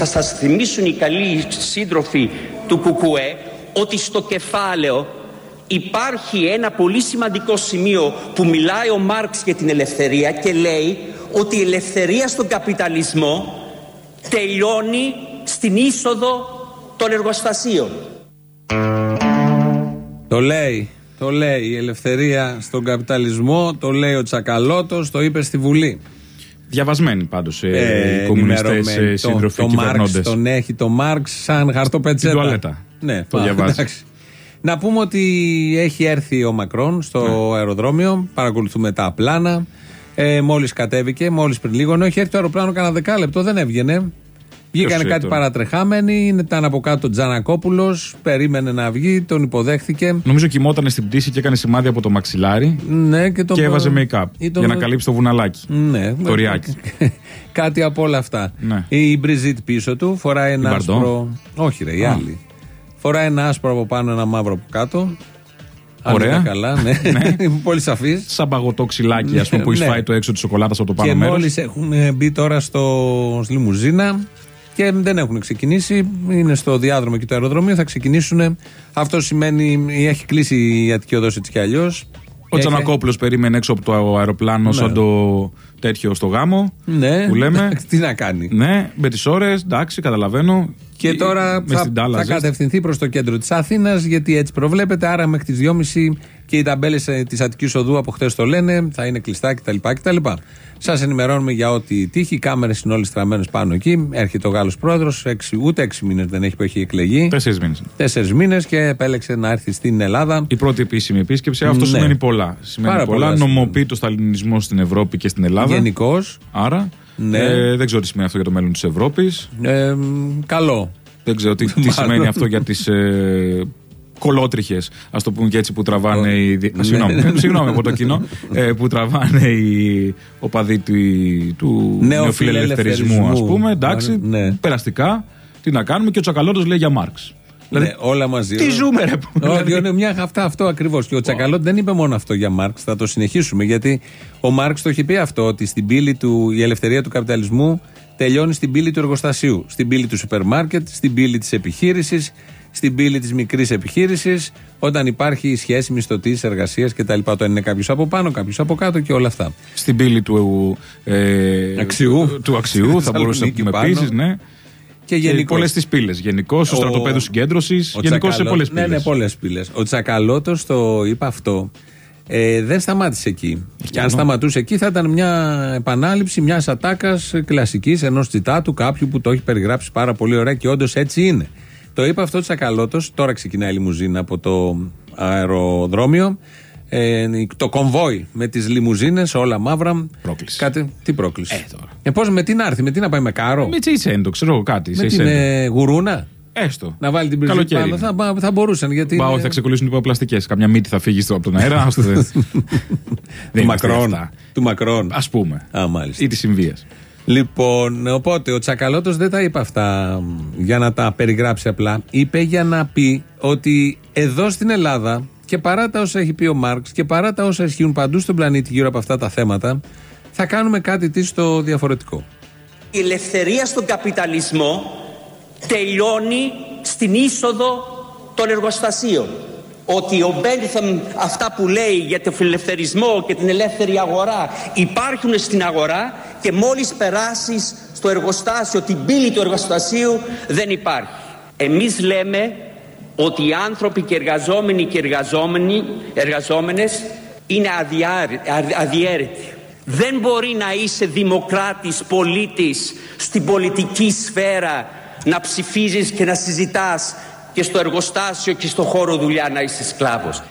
και σας θα θυμίσουν οι καλοί σύντροφοι του Κουκουέ ότι στο κεφάλαιο υπάρχει ένα πολύ σημαντικό σημείο που μιλάει ο Μάρξ για την ελευθερία και λέει ότι η ελευθερία στον καπιταλισμό τελειώνει στην είσοδο των εργοστασίων. Το λέει, το λέει η ελευθερία στον καπιταλισμό, το λέει ο Τσακαλώτος, το είπε στη Βουλή. Διαβασμένοι πάντως ε, οι κομμουνιστές σύντροφοι κυβερνώντες. Τον έχει το Μάρξ σαν χαρτοπετσέτα. Την τουαλέτα. Ναι, το διαβάζει. Να πούμε ότι έχει έρθει ο Μακρόν στο ναι. αεροδρόμιο. Παρακολουθούμε τα πλάνα. Ε, μόλις κατέβηκε, μόλις πριν λίγο. Ενώ έχει έρθει το αεροπλάνο κανένα δεκάλεπτο, δεν έβγαινε. Βγήκανε κάτι παρατρεχάμενοι, ήταν από κάτω ο Τζανακόπουλος, περίμενε να βγει, τον υποδέχθηκε. Νομίζω κοιμόταν στην πτήση και έκανε σημάδι από το μαξιλάρι. Ναι, και, το... και έβαζε make-up. Για να καλύψει το βουναλάκι. Ναι, το ριάκι. κάτι από όλα αυτά. Ναι. Η Μπριζίτ πίσω του φοράει ένα άσπρο. Όχι, ρε, η άλλη. Φοράει ένα άσπρο από πάνω, ένα μαύρο από κάτω. Ωραία. καλά, ναι. ναι. Πολύ σαφής. Σαν παγωτό ξυλάκι, ας πούμε, που εισφάει ναι. το έξω της σοκολάτα από το πάνω μέρος. Και μόλις έχουν μπει τώρα στο λιμουζίνα και δεν έχουν ξεκινήσει. Είναι στο διάδρομο και το αεροδρόμιο. Θα ξεκινήσουν. Αυτό σημαίνει έχει κλείσει η Αττική Οδός έτσι κι αλλιώς. Ο Τσανακόπουλο περίμενε έξω από το αεροπλάνο ναι. σαν το τέτοιο στο γάμο. Ναι. Που λέμε. Τι να κάνει. Ναι, με τις ώρες, εντάξει, καταλαβαίνω. Και τώρα θα, θα κατευθυνθεί προς το κέντρο της Αθήνας, γιατί έτσι προβλέπεται. Άρα μέχρι τις 2.30 και οι ταμπέλες της Αττικής Οδού από χτε το λένε, θα είναι κλειστά κτλ. κτλ. Σας ενημερώνουμε για ό,τι τύχει. Οι κάμερες είναι όλες στραμμένες πάνω εκεί. Έρχεται ο Γάλλος πρόεδρος, ούτε έξι μήνες δεν έχει που έχει εκλεγεί. Τέσσερις μήνες. Τέσσερις μήνες και επέλεξε να έρθει στην Ελλάδα. Η πρώτη επίσημη επίσκεψη. Αυτό ναι. σημαίνει πολλά. Σημαίνει Πάρα πολλά. πολλά. Νομοποιεί το σταλινισμός στην Ευρώπη και στην Ελλάδα. Γενικώς. Άρα. Ναι. Ε, δεν ξέρω τι σημαίνει αυτό για το μέλλον της Ευρώπης. Ε, καλό. Δεν ξέρω τι, τι σημαίνει αυτό για τις ε, κολότριχες, ας το πούμε και έτσι, που τραβάνε οι. Ναι, συγγνώμη, ναι, ναι. συγγνώμη από το κοινό. Ε, που τραβάνε οι οπαδοί του, του νεοφιλελευθερισμού, ας πούμε. Εντάξει, ναι. περαστικά. Τι να κάνουμε και ο Τσακαλώτος λέει για Μάρξ. Δηλαδή, ναι, όλα μαζί. Τι ζούμε, ρε Όχι, είναι μια αυτά, αυτό ακριβώς. Και ο Τσακαλώτο δεν είπε μόνο αυτό για Μάρξ, θα το συνεχίσουμε. Γιατί ο Μάρξ το έχει πει αυτό, ότι στην πύλη του η ελευθερία του καπιταλισμού τελειώνει στην πύλη του εργοστασίου, στην πύλη του σούπερ μάρκετ, στην πύλη της επιχείρησης, στην πύλη της μικρής επιχείρησης, όταν υπάρχει σχέση μισθωτής εργασίας κτλ. Όταν είναι κάποιος από πάνω, κάποιος από κάτω και όλα αυτά. Στην πύλη του, ε, αξιού. του αξιού θα μπορούσε να πούμε επίσης, ναι. Και, και πολλές τις πύλες. Γενικώς, στους στρατοπέδους συγκέντρωσης. Γενικώς σε πολλές πύλε. Ναι, ναι, πολλές πύλες. Ο Τσακαλώτος το είπε αυτό. Ε, δεν σταμάτησε εκεί. Και αν σταματούσε εκεί, θα ήταν μια επανάληψη μιας ατάκας κλασικής ενός τσιτάτου κάποιου που το έχει περιγράψει πάρα πολύ ωραία και όντως έτσι είναι. Το είπε αυτό Τσακαλώτος. Τώρα ξεκινάει η λιμουζίνα από το αεροδρόμιο. Ε, το κομβόι με τις λιμουζίνες, όλα μαύρα. Πρόκληση. Κάτι, τι πρόκληση. Ε, τώρα. Ε, πώς με τι να έρθει, με τι να πάει με κάρο; Με τσίτσεντο, ξέρω κάτι. Με την ε, γουρούνα; Έστω. Να βάλει την πριζή πάνω. Θα, θα μπορούσαν. Γιατί Μπα, όχι, θα ξεκολλήσουν οι πλαστικέ. Καμιά μύτη θα φύγει από τον αέρα. του Μακρόν. Του Μακρόν. Α πούμε. Α, μάλιστα. Ή της Συμβία. Λοιπόν, οπότε ο Τσακαλώτος δεν τα είπε αυτά για να τα περιγράψει απλά. Είπε για να πει ότι εδώ στην Ελλάδα και παρά τα όσα έχει πει ο Μάρξ και παρά τα όσα ισχύουν παντού στον πλανήτη γύρω από αυτά τα θέματα, θα κάνουμε κάτι τι στο διαφορετικό. Η ελευθερία στον καπιταλισμό τελειώνει στην είσοδο των εργοστασίων. Ότι ο Μπένθαμ αυτά που λέει για τον φιλελευθερισμό και την ελεύθερη αγορά υπάρχουν στην αγορά και μόλις περάσεις στο εργοστάσιο, την πύλη του εργοστασίου δεν υπάρχει. Εμείς λέμε ότι οι άνθρωποι και εργαζόμενοι και εργαζόμενοι, εργαζόμενες είναι αδιέρετοι. Δεν μπορεί να είσαι δημοκράτης, πολίτης στην πολιτική σφαίρα να ψηφίζεις και να συζητάς και στο εργοστάσιο και στο χώρο δουλειά να είσαι σκλάβος.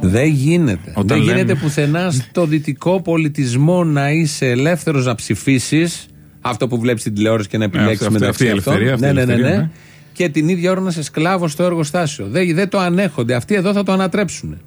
Δεν γίνεται. Δεν γίνεται πουθενά στο δυτικό πολιτισμό να είσαι ελεύθερος να ψηφίσεις αυτό που βλέπεις στην τηλεόραση και να επιλέξεις ναι, μεταξύ αυτών. Ναι, ναι, ναι, ναι. Και την ίδια ώρα να είσαι σκλάβο στο εργοστάσιο. Δεν, δεν το ανέχονται. Αυτοί εδώ θα το ανατρέψουν.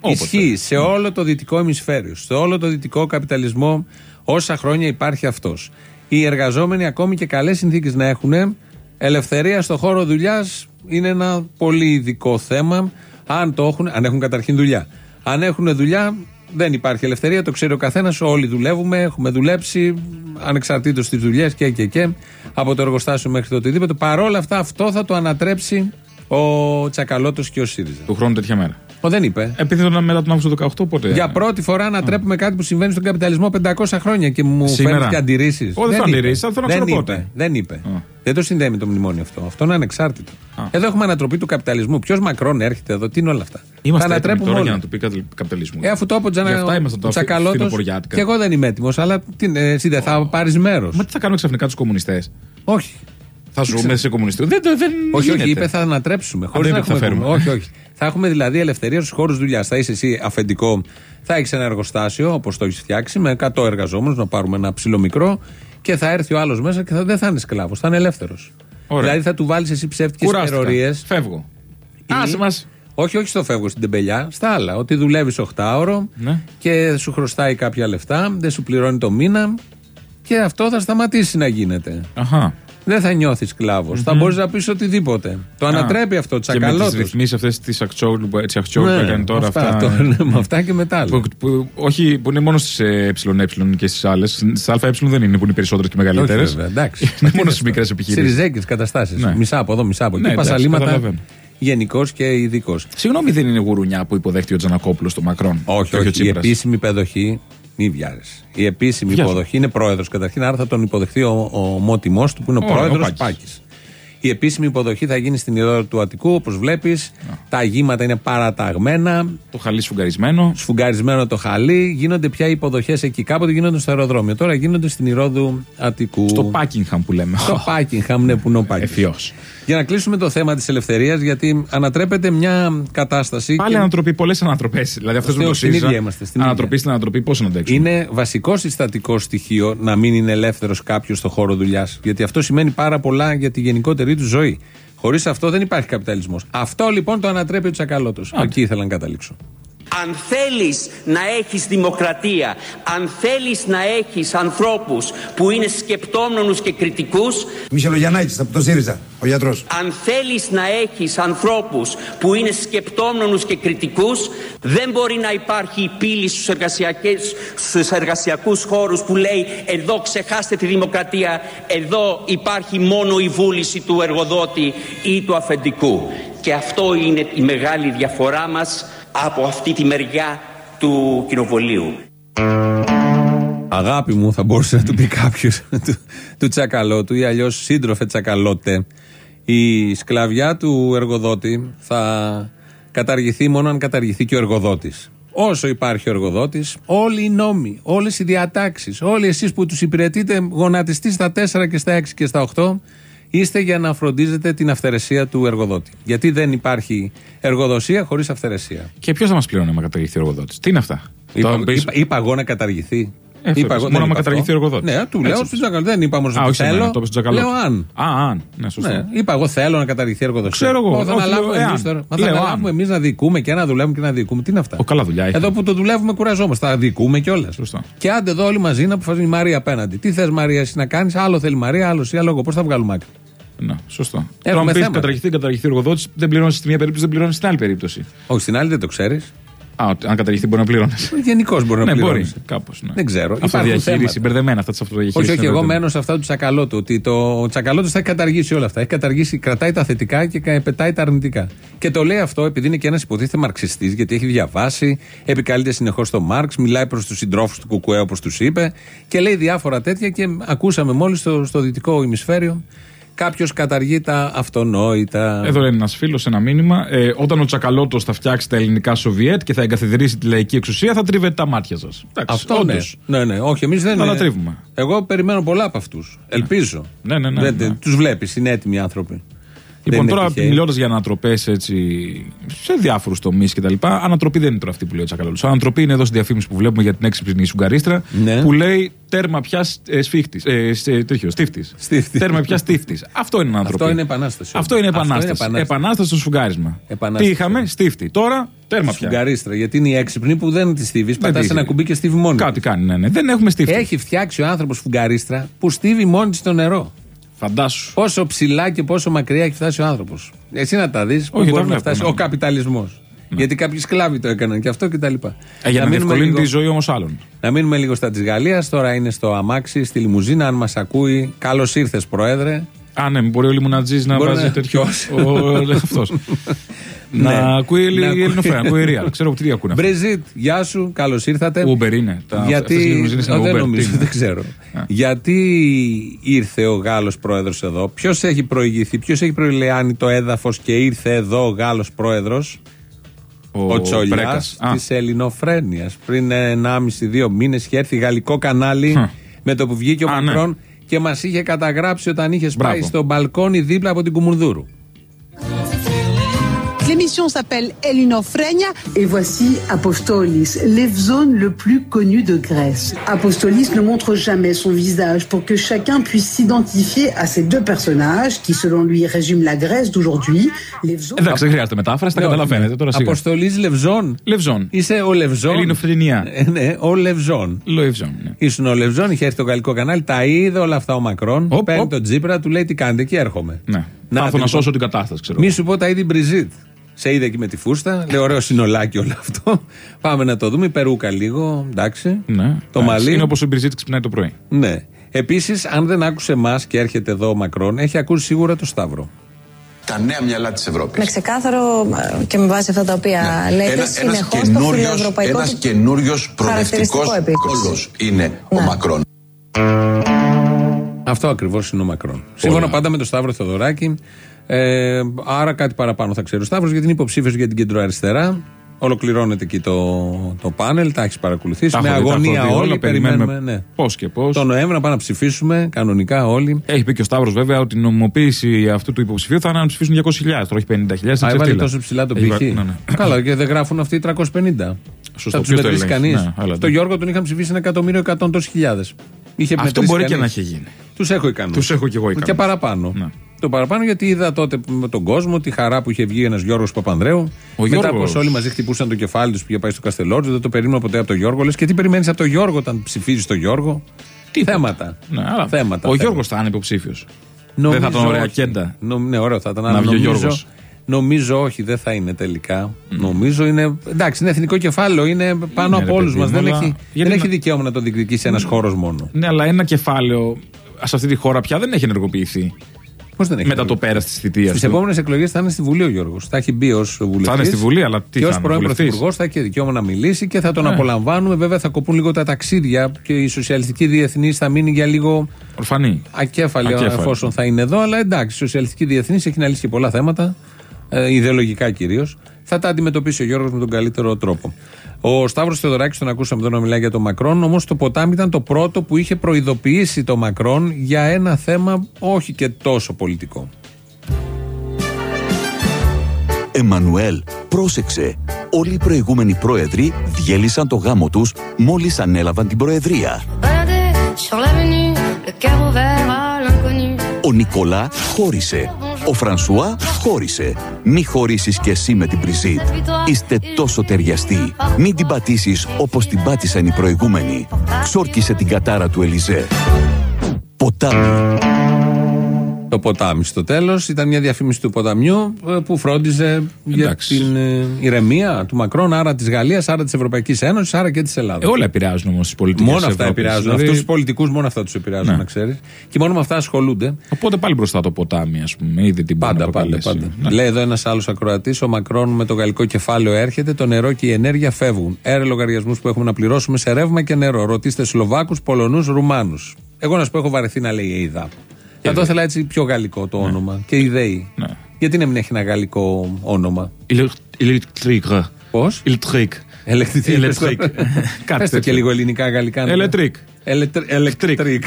Όποτε. Ισχύει σε όλο το δυτικό ημισφαίριο, σε όλο το δυτικό καπιταλισμό, όσα χρόνια υπάρχει αυτός. Οι εργαζόμενοι, ακόμη και καλές συνθήκες να έχουν, ελευθερία στο χώρο δουλειάς είναι ένα πολύ ειδικό θέμα. Αν το έχουν, αν έχουν καταρχήν δουλειά. Αν έχουν δουλειά, Δεν υπάρχει ελευθερία, το ξέρει ο καθένας. Όλοι δουλεύουμε, έχουμε δουλέψει ανεξαρτήτως τις δουλειές και, και, και από το εργοστάσιο μέχρι το οτιδήποτε. Παρόλα αυτά, αυτό θα το ανατρέψει ο Τσακαλώτος και ο ΣΥΡΙΖΑ. Του χρόνου τέτοια μέρα. Ο, δεν είπε. Επειδή ήταν μετά τον Αύγουστο 18, πότε. Για πρώτη φορά ανατρέπουμε κάτι που συμβαίνει στον καπιταλισμό 500 χρόνια και μου φαίνεται και αντιρρήσεις. Όχι, δεν αντιρρήσεις, θα θέλω να ξέρω πότε. Δεν είπε. Δεν το συνδέει με το μνημόνιο αυτό. Αυτό είναι ανεξάρτητο. Α. Εδώ έχουμε ανατροπή του καπιταλισμού. Ποιος Μακρόν έρχεται εδώ, τι είναι όλα αυτά; Είμαστε θα ανατρέπουμε τώρα για να του πει καπιταλισμό. Ε, αφού το είπε ο Τσακαλώτος. Και εγώ δεν είμαι έτοιμος, αλλά τι, ε, εσύ δεν θα πάρεις μέρος. Μα τι θα κάνουμε ξαφνικά τους κομμουνιστές; Όχι. Θα ζούμε σε κομμουνιστή. Δεν, δεν όχι, όχι, είπε θα ανατρέψουμε. Χωρίς να θα φέρουμε. Όχι, όχι. Θα έχουμε δηλαδή ελευθερία στους χώρους δουλειάς. Θα είσαι εσύ αφεντικό, θα έχεις ένα εργοστάσιο όπως το έχεις φτιάξει με 100 εργαζόμενους, να πάρουμε ένα ψηλό μικρό και θα έρθει ο άλλος μέσα και θα, δεν θα είναι σκλάβος, θα είναι ελεύθερος. Δηλαδή θα του βάλεις εσύ ψεύτικες υπερορίε. Φεύγω. Άσε μας. Όχι, όχι στο φεύγω στην τεμπελιά, στα άλλα. Ότι δουλεύεις 8 ώρο ναι. και σου χρωστάει κάποια λεφτά, δεν σου πληρώνει το μήνα και αυτό θα σταματήσει να γίνεται. Αχα δεν θα νιώθεις σκλάβο. Mm-hmm. Θα μπορείς να πεις οτιδήποτε. Το ανατρέπει αυτό, τσακαλώτο. Και με τις ρυθμίσεις αυτές της αξιόλου που ναι, έκανε τώρα. Αυτά, αυτά. Το, ναι, με αυτά και μετά. Που, που, όχι, που είναι μόνο στις ΕΕ και στις άλλες. Στις ΑΕ δεν είναι, που είναι περισσότερες και μεγαλύτερες. είναι μόνο στις μικρές επιχειρήσεις. Στι καταστάσεις. Ναι. Μισά από εδώ, μισά από εκεί. Ναι, Πασαλήματα γενικός και ειδικός. Συγγνώμη, δεν είναι γουρουνιά που υποδέχτηκε ο Τζανακόπουλος στο Μακρόν. Όχι, όχι. Η επίσημη παιδοχή μη βιάρεσαι. Η επίσημη υποδοχή είναι πρόεδρος καταρχήν, άρα θα τον υποδεχθεί ο, ο μότιμός του που είναι ο, ο πρόεδρος Πάκης. Η επίσημη υποδοχή θα γίνει στην Ιδόρα του Αττικού, όπως βλέπεις. Τα αγήματα είναι παραταγμένα. Το χαλί σφουγγαρισμένο. Σφουγγαρισμένο το χαλί. Γίνονται πια υποδοχές εκεί. Κάποτε γίνονται στο αεροδρόμιο. Τώρα γίνονται στην Ηρόδου Αττικού. Στο Πάκιγχαμ που λέμε. Στο Πάκιγχαμ, ναι, που είναι ο Πάκιγχαμ. Για να κλείσουμε το θέμα της ελευθερίας, γιατί ανατρέπεται μια κατάσταση. Πάλι και... ανατροπή, πολλές ανατροπές. Δηλαδή αυτός που στην ίδια είμαστε. Στην ανατροπή στην ανατροπή, πώς να αντέξουμε; Είναι βασικό συστατικό στοιχείο να μην είναι ελεύθερος κάποιος στο χώρο δουλειάς. Γιατί αυτό σημαίνει πάρα πολλά για τη γενικότερη του ζωή. Χωρίς αυτό δεν υπάρχει καπιταλισμός. Αυτό λοιπόν το ανατρέπει ο Τσακαλώτος. Εκεί ήθελα να καταλήξω. Αν θέλεις να έχεις δημοκρατία, αν θέλεις να έχεις ανθρώπους που είναι σκεπτόμενους και κριτικούς Μισελογιαννάκης από το ΣΥΡΙΖΑ, ο γιατρός Αν θέλεις να έχεις ανθρώπους που είναι σκεπτόμενους και κριτικούς δεν μπορεί να υπάρχει η πύλη στους, στους εργασιακούς χώρους που λέει εδώ ξεχάστε τη δημοκρατία, εδώ υπάρχει μόνο η βούληση του εργοδότη ή του αφεντικού. Και αυτό είναι η μεγάλη διαφορά μας από αυτή τη μεριά του κοινοβολίου. Αγάπη μου θα μπορούσε να του πει κάποιος του, του τσακαλώτου ή αλλιώς σύντροφε τσακαλώτε. Η σκλαβιά του εργοδότη θα καταργηθεί μόνο αν καταργηθεί και ο εργοδότης. Όσο υπάρχει ο εργοδότης, όλοι οι νόμοι, όλες οι διατάξεις, όλοι εσείς που τους υπηρετείτε γονατιστεί στα 4 και στα 6 και στα 8, είστε για να φροντίζετε την αυθαιρεσία του εργοδότη. Γιατί δεν υπάρχει εργοδοσία χωρίς αυθαιρεσία. Και ποιος θα μας πληρώνει να καταργηθεί ο εργοδότης; Τι είναι αυτά; Είπα, είπα, είπα εγώ να καταργηθεί. Ε, είπα, εγώ, μόνο να καταργηθεί ο εργοδότης. Ναι, του λέω στον Τζακαλώτο. Δεν είπα όμως ότι θέλω. Το λέω αν. Α, αν. Ναι, σωστό. Ναι, είπα εγώ θέλω να καταργηθεί η εργοδοσία. Ξέρω εγώ. Θα αναλάβουμε εμείς τώρα. Μα θα αναλάβουμε εμείς να δικούμε και να δουλεύουμε και να δικούμε. Τι είναι αυτά; Ο, καλά δουλειά έχει. Εδώ που το δουλεύουμε κουραζόμαστε. Θα δικούμε κιόλας. Και άντε εδώ όλοι μαζί να αποφασίσουν η Μαρία απέναντι. Τι θες Μαρία εσύ να κάνεις, άλλο θέλει Μαρία, άλλο ή άλλο εγώ. Πώς θα βγάλουμε άκρη; Ναι, σωστό. Τώρα, αν πει καταργηθεί, καταργηθεί ο εργοδότης, δεν πληρώνεις στην μία περίπτωση, δεν πληρώνεις στην άλλη περίπτωση. Όχι, στην άλλη δεν το ξέρεις. Α, αν καταργηθεί μπορεί να πληρώνεις. Γενικώ μπορεί να ναι, πληρώνεις. Μπορεί, κάπως. Ναι. Δεν ξέρω. Αυτοδιαχείριση, μπερδεμένα αυτά τη αυτοδιαχείριση. Όχι, όχι, εγώ μένω σε αυτά του Τσακαλώτου. Ότι το Τσακαλώτος θα έχει καταργήσει όλα αυτά. Έχει καταργήσει, κρατάει τα θετικά και πετάει τα αρνητικά. Και το λέει αυτό επειδή είναι και ένας υποτίθεται μαρξιστής, γιατί έχει διαβάσει, επικαλείται συνεχώς το Μάρξ, μιλάει προς τους συντρόφους του Κουκουέ όπως τους είπε και λέει διάφορα τέτοια και ακούσαμε μόλις στο, στο δυτικό ημισφαίριο κάποιος καταργεί τα αυτονόητα. Εδώ είναι ένας φίλος ένα μήνυμα. Ε, όταν ο Τσακαλώτος θα φτιάξει τα ελληνικά Σοβιέτ και θα εγκαθιδρύσει τη λαϊκή εξουσία, θα τρίβετε τα μάτια σας. Αυτό ναι. ναι. Ναι, Όχι, εμείς δεν. Θα τρίβουμε. Εγώ περιμένω πολλά από αυτούς. Ελπίζω. Ναι, ναι, ναι. ναι. Τους βλέπεις, είναι έτοιμοι άνθρωποι. Λοιπόν, τώρα μιλώντας για ανατροπές σε διάφορους τομείς κτλ. Ανατροπή δεν είναι τώρα αυτή που λέει ο Τσακαλώτο. Ανατροπή είναι εδώ στη διαφήμιση που βλέπουμε για την έξυπνη Σουγκαρίστρα ναι. που λέει τέρμα πια ε, σφίχτης. Ε, στίφτης. Τέρμα πια στίφτης. Αυτό είναι ανατροπή. Αυτό είναι επανάσταση. Αυτό είναι επανάσταση. Αυτό είναι επανάσταση. στο σφουγγάρισμα. Τι είχαμε, στίφτη. Τώρα τέρμα πια. Σουγκαρίστρα. Γιατί είναι η έξυπνη που δεν τη στίβει. Πατάς ένα κουμπί και στίβει μόνη. Κάτι κάνει, ναι, ναι. Δεν έχουμε στίφτη. Έχει φτιάξει ο άνθρωπος σφουγγαρίστρα που στίβει μόνη στο νερό. Φαντάσου. Πόσο ψηλά και πόσο μακριά έχει φτάσει ο άνθρωπος. Εσύ να τα δεις. Πού μπορεί να φτάσει ο καπιταλισμός. Γιατί κάποιοι σκλάβοι το έκαναν και αυτό κτλ. Ε, για να, διευκολύνει τη ζωή όμως άλλων. Να μείνουμε λίγο στα της Γαλλίας. Τώρα είναι στο αμάξι, στη λιμουζίνα. Αν μας ακούει, καλώς ήρθες, Πρόεδρε. Α, ναι, μπορεί ο Λιμουνατζής να Μπορεί βάζει να- τέτοιο. Ποιος; Ο- αυτός. Ναι. Να ακούει Να η ακούει. ελληνοφρένα, να ακούει η Real. Ξέρω τι ακούνε. αυτοί. Μπρεζίτ, γεια σου, καλώς ήρθατε. Uber είναι. Τα- αυτές οι Γιατί. λιμουζίνες είναι Α, δεν Uber, νομίζω, τι είναι. δεν ξέρω. Α. Γιατί ήρθε ο Γάλλος πρόεδρος εδώ, ποιος έχει προηγηθεί, ποιος έχει προηλεάνει το έδαφος και ήρθε εδώ ο Γάλλος πρόεδρος, ο, Τσολιάς Μπρέκας. Α, της Ελληνοφρένειας. Πριν 1,5-2 μήνες είχε έρθει γαλλικό κανάλι Χα. με το που βγήκε ο Α, ναι. Μακρόν και μας είχε καταγράψει όταν είχε πάει Μπράβο. στο μπαλκόνι δίπλα από την Κουμουνδούρου. L'émission s'appelle Elinofrenia. Et voici Apostolis, l'Evzone le plus connu de Grèce. Apostolis ne montre jamais son visage pour que chacun puisse s'identifier à ces deux personnages qui, selon lui, résument la Grèce d'aujourd'hui. L'Evzone. Εντάξει, δεν χρειάζεται μετάφραση, τα Ναι, καταλαβαίνετε τώρα σίγουρα. Αποστολής Λευζών. Λευζόν. Είσαι ο Λευζών. Ελληνοφρενιά. Ε, ναι, ο Λευζών. Λοευζόν. ναι. Ήσουν ο Λευζόν, είχε έρθει το γαλλικό κανάλι, τα είδε όλα αυτά ο Μακρόν. Οπ, παίρνει οπ. τον Τζίπρα, του λέει τι κάνετε, εκεί έρχομαι. Ναι. Να, Θα έρθω να λοιπόν. σώσω την κατάσταση, ξέρω. Μη σου πω τα είδη Μπριζίτ. Σε είδε εκεί με τη φούστα. Λέει ωραίο συνολάκι όλο αυτό. Πάμε να το δούμε. Η Περούκα λίγο. Εντάξει. Ναι. Το Εντάξει, μαλλί. Είναι όπως ο Μπριζίτ ξυπνάει το πρωί. Ναι. Επίσης, αν δεν άκουσε εμάς και έρχεται εδώ ο Μακρόν, έχει ακούσει σίγουρα το Σταύρο. τα νέα μυαλά της Ευρώπης. Με ξεκάθαρο ε, και με βάση αυτά τα οποία λέτε Ένα- συνεχώς το καινούριος- φιλοευρωπαϊκό ένας του καινούριος χαρακτηριστικό προοδευτικός επίκριση. όλος είναι ο Ναι. Μακρόν. Αυτό ακριβώς είναι ο Μακρόν. Σύμφωνα πάντα με τον Σταύρο Θεοδωράκη. Ε, άρα κάτι παραπάνω θα ξέρει ο Σταύρος γιατί είναι υποψήφιος για την κεντροαριστερά. Ολοκληρώνεται εκεί το, το πάνελ, τα έχεις παρακολουθήσει. Τα με έχω δει, τα έχω αγωνία δει όλα, όλοι. περιμένουμε Περιμένουμε. Ναι. πώς και πώς. Το Νοέμβριο να πάμε να ψηφίσουμε κανονικά όλοι. Έχει πει και ο Σταύρος βέβαια ότι η νομιμοποίηση αυτού του υποψηφίου θα είναι να ψηφίσουν 200.000. Τώρα έχει 50.000. Α, έβαλε τόσο ψηλά τον Έχει πύχη. βάλει- ναι, ναι. Καλά, και δεν γράφουν αυτοί οι 350. Σωστό. Θα τους Ποιος το μετρήσει έλεγε. κανείς. Ναι, αλλά Στο ναι. Γιώργο τον είχαν ψηφίσει ένα εκατομμύριο εκατόν τόσες χιλιάδες. Είχε Αυτό μετρήσει μπορεί και κανείς. να έχει γίνει. Τους έχω ικανούς. Τους έχω κι εγώ ικανούς. Και παραπάνω. Ναι. Το παραπάνω γιατί είδα τότε με τον κόσμο τη χαρά που είχε βγει ένας Γιώργος Παπανδρέου. Ο Μετά Γιώργος. πως όλοι μαζί χτυπούσαν το κεφάλι τους που είχε πάει στο Καστελόριζο. Δεν το περίμενα ποτέ από τον Γιώργο. Λες και τι περιμένεις από τον Γιώργο όταν ψηφίζει τον Γιώργο; Τι θέματα. Ναι, αλλά θέματα. ο θέματα. Γιώργος θα είναι υποψήφιος. Νομίζω δεν θα ήταν ωραία όχι. κέντα. Νο- ναι, ωραίο θα ήταν. Να αλλά βγει ο νομίζω, Γιώργος. νομίζω όχι, δεν θα είναι τελικά. Νομίζω είναι. Εντάξει, είναι εθνικό κεφάλαιο, είναι πάνω Είναι, από ρε όλους παιδί μας. μου, Δεν, αλλά έχει, γιατί δεν έχει να- δικαίωμα να το διεκδικήσει ένας χώρος μόνο. Ναι, αλλά ένα κεφάλαιο σε αυτή τη χώρα πια δεν έχει ενεργοποιηθεί. Πώς δεν έχει. Μετά το πέρας της θητείας. Στις επόμενες εκλογές θα είναι στη Βουλή ο Γιώργος. Θα έχει μπει ως βουλευτής. Θα είναι στη Βουλή, αλλά τι Και θα ω είναι, πρώην βουλευτής; πρωθυπουργός θα έχει δικαίωμα να μιλήσει και θα τον Ναι. απολαμβάνουμε. Βέβαια θα κοπούν λίγο τα ταξίδια και η σοσιαλιστική διεθνής θα μείνει για λίγο Ορφανή. ακέφαλη Ακέφαλη. εφόσον θα είναι εδώ. Αλλά εντάξει, η σοσιαλιστική διεθνής έχει να λύσει και πολλά θέματα, ε, ιδεολογικά κυρίως. Θα τα αντιμετωπίσει ο Γιώργος με τον καλύτερο τρόπο. Ο Σταύρος Θεοδωράκης, τον ακούσαμε εδώ να μιλάει για τον Μακρόν, όμως το ποτάμι ήταν το πρώτο που είχε προειδοποιήσει τον Μακρόν για ένα θέμα όχι και τόσο πολιτικό. Εμμανουέλ, πρόσεξε. Όλοι οι προηγούμενοι πρόεδροι διέλυσαν το γάμο τους μόλις ανέλαβαν την προεδρία. Ο Νικολά χώρισε. Ο Φρανσουά χώρισε. Μη χωρίσεις και εσύ με την Μπριζίτ. Είστε τόσο ταιριαστοί. Μην την πατήσεις όπως την πάτησαν οι προηγούμενοι. Ξόρκισε την κατάρα του Ελιζέ. Ποτάμι. Το ποτάμι στο τέλος ήταν μια διαφήμιση του ποταμιού ε, που φρόντιζε για Εντάξει. την ε, ηρεμία του Μακρόν, άρα της Γαλλίας, άρα της Ευρωπαϊκής Ένωσης, άρα και της Ελλάδας. Ε, όλα επηρεάζουν όμως τις πολιτικές. Μόνο αυτά επηρεάζουν. Αυτούς τους πολιτικούς μόνο αυτά τους επηρεάζουν, Ναι. να ξέρεις. Και μόνο με αυτά ασχολούνται. Οπότε πάλι μπροστά το ποτάμι, ας πούμε. Ήδη την μπορεί Πάντα, να πάντα, προκαλέσει. πάντα. Ναι. Λέει εδώ ένας άλλος ακροατής: Ο Μακρόν με το γαλλικό κεφάλαιο έρχεται, το νερό και η ενέργεια φεύγουν. Έρε λογαριασμούς που έχουμε να πληρώσουμε σε ρεύμα και νερό. Ρωτήστε Σλοβάκους, Πολωνούς, Ρουμάνους. Εγώ να σου πω, έχω βαρεθεί να λέει ΕΙΔΑ. Θα το ήθελα έτσι πιο γαλλικό το όνομα. Και η ΔΕΗ. Ναι. Γιατί να μην έχει ένα γαλλικό όνομα; Ηλεκτρικ. Πώς; Ηλεκτρικ. Ελεκτρικ. Ηλεκτρικ. Κάτι Πες το και τέτοιο. λίγο ελληνικά, γαλλικά. ναι. Ελεκτρικ. Ελεκτρικ.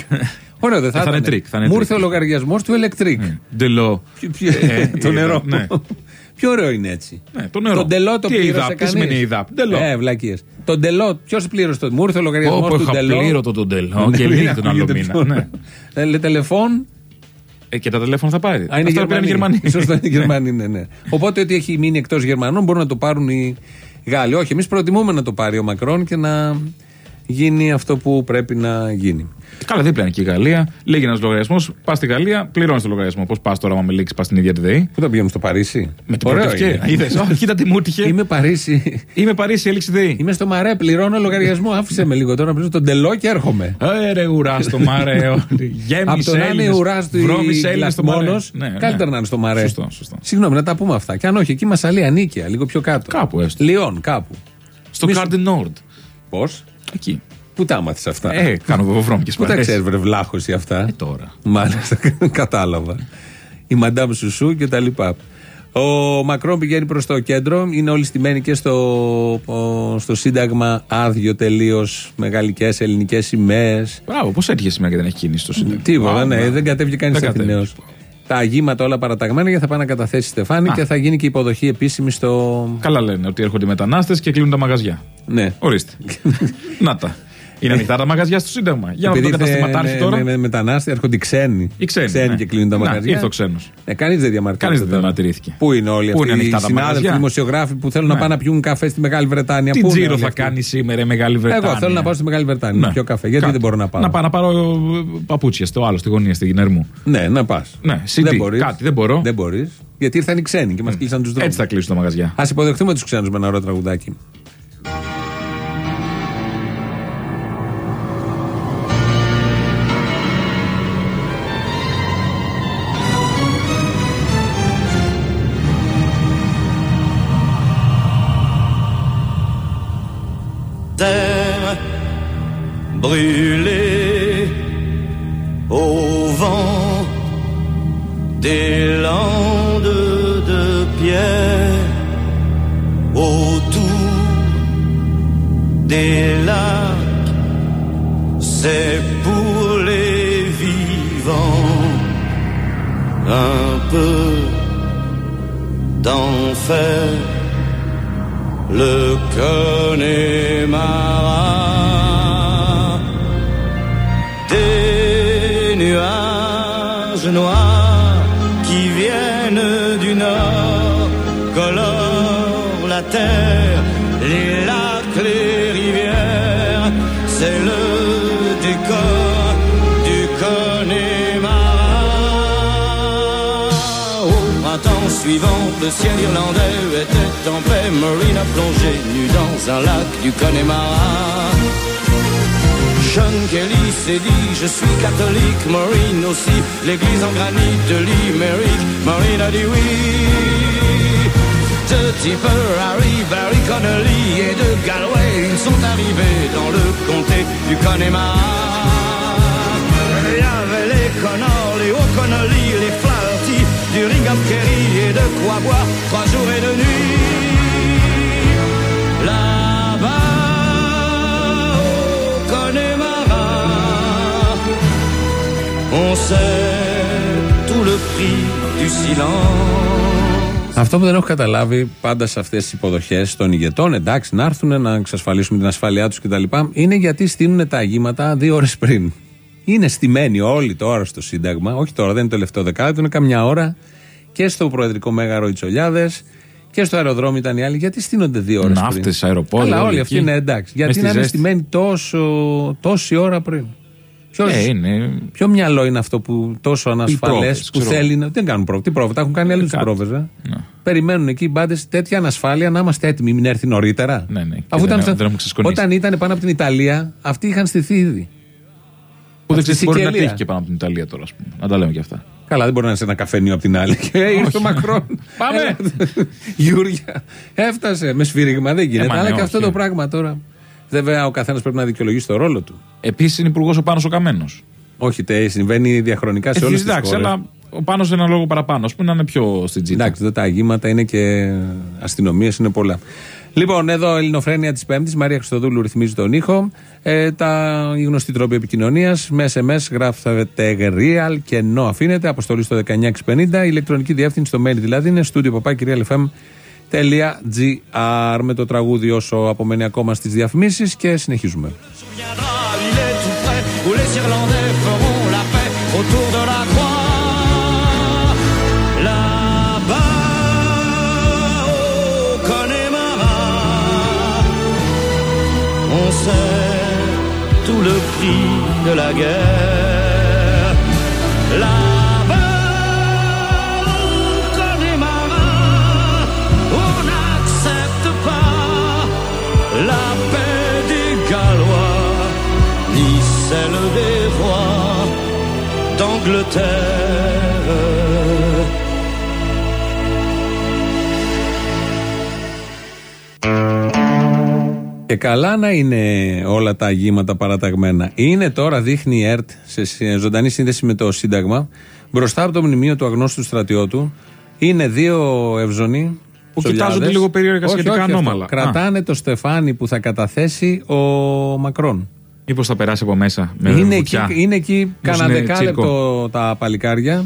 Ωραίο, δεν θα, Θα είναι ήταν. τρίκ, θα είναι Μου τρίκ. ήρθε ο λογαριασμός του Ελεκτρικ. Ντελό. Ποιο- ποιο- Ε, το ε, νερό. ναι. Πιο ωραίο είναι έτσι. Ναι, το νερό. Τον τελό το Τι πλήρωσε ΕΙΔΑΠ, τι κανείς. σημαίνει ΕΙΔΑΠ, ντελό. Ε, βλακίες. Τον τελό, ποιος πλήρωσε το. Μου ήρθε ο λογαριασμός Όπω του είχα τελό. πλήρωτο τον τελό και Ναι, λίγη τον άλλο ακούγεται μήνα. πιο- Ναι. Ε, λέει, τηλεφών. Ε, Και τα τηλέφωνα θα πάρει. Α, είναι Αυτά πήραν οι Γερμανοί. Γερμανοί. Σωστά, είναι Γερμανοί, ναι, ναι. Οπότε ό,τι έχει μείνει εκτός Γερμανών μπορούν να το πάρουν οι Γάλλοι. Όχι, εμείς προτιμούμε να το πάρει ο Μακρόν και να γίνει αυτό που πρέπει να γίνει. Καλά, δίπλα είναι και η Γαλλία. Λέγει ένας λογαριασμός, πας στη Γαλλία, πληρώνεις το λογαριασμό. Πώς πας τώρα, με λήξεις, πας στην ίδια τη ΔΕΗ; Πού θα πηγαίνουμε στο Παρίσι; Με την Ωραίο πρώτη είναι. ευκαιρία. Είδες, «Ω, Κοίτα τι μου έτυχε. Είμαι Παρίσι. Είμαι Παρίσι, έληξη ΔΕΗ. Είμαι στο Μαρέ, πληρώνω λογαριασμό. Άφησε με λίγο τώρα να πληρώσω τον τελό και έρχομαι. Ε, ρε ουρά στο μαρέ. Από το να είναι ουρά του μόνο, καλύτερα να είναι στο Μαρέ. Ναι, Σωστό, σωστό. Συγγνώμη, να τα πούμε αυτά. Και αν όχι, εκεί μα αλεί ανίκαια, λίγο πιο κάτω. Κάπου έστω. Λιόν, κάπου. Στο Μη- Garden Nord. Πώς; Εκεί. Πού τα άμαθες αυτά; Ε, κάνω βοβρόμικες Πού τα ξέρεις, βρε βλάχωση αυτά; Ε, τώρα. Μάλιστα, κατάλαβα. Η Μαντάμ Σουσού και τα λοιπά. Ο Μακρόν πηγαίνει προς το κέντρο. Είναι όλοι στημένοι και στο, ο- στο Σύνταγμα άδειο τελείως. Μεγαλικές ελληνικές σημαίες. Μπράβο, πώς έτυχε σήμερα και δεν έχει κίνηση στο Σύνταγμα; Τίποτα, Α, ναι, μπράβο. δεν κατέβηκε κανείς Δεν κατέβηκε. Αθηναίο. Τα αγήματα όλα παραταγμένα και θα πάνε να καταθέσει η Στεφάνη Α. και θα γίνει και υποδοχή επίσημη στο. Καλά λένε ότι έρχονται οι μετανάστες και κλείνουν τα μαγαζιά. Ναι. Ορίστε. Να τα. Είναι ανοιχτά τα μαγαζιά στο Σύνταγμα. Για να δούμε το Επειδή ήρθε, καταστηματάρχη ναι, τώρα. Με, με, μετανάστες έρχονται οι ξένοι. Οι ξένοι, ναι. και κλείνουν τα Να, μαγαζιά. ήρθε ο ξένος. Ε, Κανείς δεν διαμαρτύρεται. Κανείς δεν τώρα. διαμαρτυρήθηκε. Πού είναι όλοι Πού αυτοί είναι οι ανοιχτά τα συνάδελφοι, μαγαζιά; δημοσιογράφοι που θέλουν να Ναι. πάνε να πιούν καφέ στη Μεγάλη Βρετάνια. Τι Πού είναι τζίρο όλοι θα αυτοί; κάνει σήμερα η Μεγάλη Βρετάνια. Εγώ θέλω να πάω στη Μεγάλη Βρετάνια. Ναι. Να πιω καφέ. Γιατί Κάτι. δεν μπορώ να πάω; Να πάω να πάρω ε, παπούτσια στο άλλο, στη γωνία, στη Γινερμού. Ναι, να πας. Ναι, CD, δεν μπορείς. κάτι, δεν μπορώ. Δεν μπορείς. Γιατί ήρθαν οι ξένοι και μας κλείσαν τους δρόμους. Έτσι θα κλείσουν τα μαγαζιά. Α υποδεχτούμε τους ξένους με ένα ωραίο τραγουδάκι. Printemps suivant, le ciel irlandais était en paix. Marine a plongé nu dans un lac du Connemara. Sean Kelly s'est dit je suis catholique, Maureen aussi, l'église en granit de Limerick, Maureen a dit oui. De Tipper, Harry, Barry Connolly et de Galway, ils sont arrivés dans le comté du Connemara. Il y avait les Connors, les O'Connolly, les of Kerry et de quoi boire trois jours et deux nuits. Là-bas, au Connemara, on sait tout le prix du silence. Αυτό που δεν έχω καταλάβει πάντα σε αυτές τις υποδοχές των ηγετών, εντάξει, να έρθουν να εξασφαλίσουμε την ασφάλειά τους κτλ., είναι γιατί στείλουν τα αγήματα δύο ώρες πριν. Είναι στημένοι όλοι τώρα στο Σύνταγμα, όχι τώρα, δεν είναι το τελευταίο δεκάλεπτο, είναι καμιά ώρα και στο Προεδρικό Μέγαρο οι Τσολιάδες και στο αεροδρόμιο ήταν οι άλλοι. Γιατί στείνονται δύο ώρες πριν; Ναύτες, αεροπόδια, Αλλά όλοι όλοι αυτοί εκεί. είναι εντάξει. Μες Γιατί στη να είναι ζέστη. στημένοι τόσο, τόση ώρα πριν; Ποιος, Ε, είναι. Ποιο μυαλό είναι αυτό που τόσο ανασφαλές πρόβες, που ξέρω. θέλει να. Δεν κάνουν πρόβες. Τι πρόβες, τα έχουν κάνει άλλοι τους Κάτι. πρόβες. Ναι. Περιμένουν εκεί οι μπάντε τέτοια ανασφάλεια να είμαστε έτοιμοι, μην έρθει νωρίτερα. Ναι, ναι. Και Αφού δεν- ήταν, δεν έχουμε ξεσκονίσει. όταν ήταν πάνω από την Ιταλία, αυτοί είχαν στηθεί ήδη. Που δεν Αυτή ξέρει τι μπορεί να Σικελία. τύχει και πάνω από την Ιταλία τώρα, ας πούμε. Να τα λέμε και αυτά. Καλά, δεν μπορεί να είναι σε ένα καφενείο από την άλλη. Και ήρθε ο Μακρόν. Πάμε. Έλα. Γιούρια. Έφτασε. Με σφύριγμα δεν γίνεται. Ε, μα Αλλά ναι, και αυτό όχι. το πράγμα τώρα. Βέβαια, ο καθένας πρέπει να δικαιολογήσει το ρόλο του. Επίσης είναι υπουργός ο Πάνος ο Καμένος. Όχι, τε, συμβαίνει διαχρονικά σε Ε, όλες τις εντάξει, αλλά ο Πάνος ένα λόγο παραπάνω, ας πούμε, να είναι πιο στην τζίτα. Εντάξει, εδώ τα αγήματα είναι και αστυνομίες, είναι πολλά. Λοιπόν, εδώ Ελληνοφρένεια της Πέμπτης. Μαρία Χριστοδούλου ρυθμίζει τον ήχο. Ε, τα, οι γνωστοί τρόποι επικοινωνίας. Με SMS γράφετε real και ενώ αφήνετε. Αποστολή στο 19650. Η ηλεκτρονική διεύθυνση στο mail δηλαδή είναι studio papakirialfm.gr με το τραγούδι όσο απομένει ακόμα στις διαφημίσεις και συνεχίζουμε. viendra, il est tout près, où les Irlandais feront la paix autour de la connaissait tout le prix de la guerre. Και καλά να είναι όλα τα αγήματα παραταγμένα. Είναι τώρα, δείχνει η ΕΡΤ σε ζωντανή σύνδεση με το Σύνταγμα, μπροστά από το μνημείο του αγνώστου στρατιώτου, είναι δύο ευζωνοί. Που σολιάδες. κοιτάζονται λίγο περίεργα Όχι, σχετικά όχι αυτό. ανώμαλα. Κρατάνε το στεφάνι που θα καταθέσει ο Μακρόν. Μήπως θα περάσει από μέσα με είναι, εκεί, βουτιά. είναι εκεί Μήπως κανένα είναι δεκάλεπτο τα παλικάρια.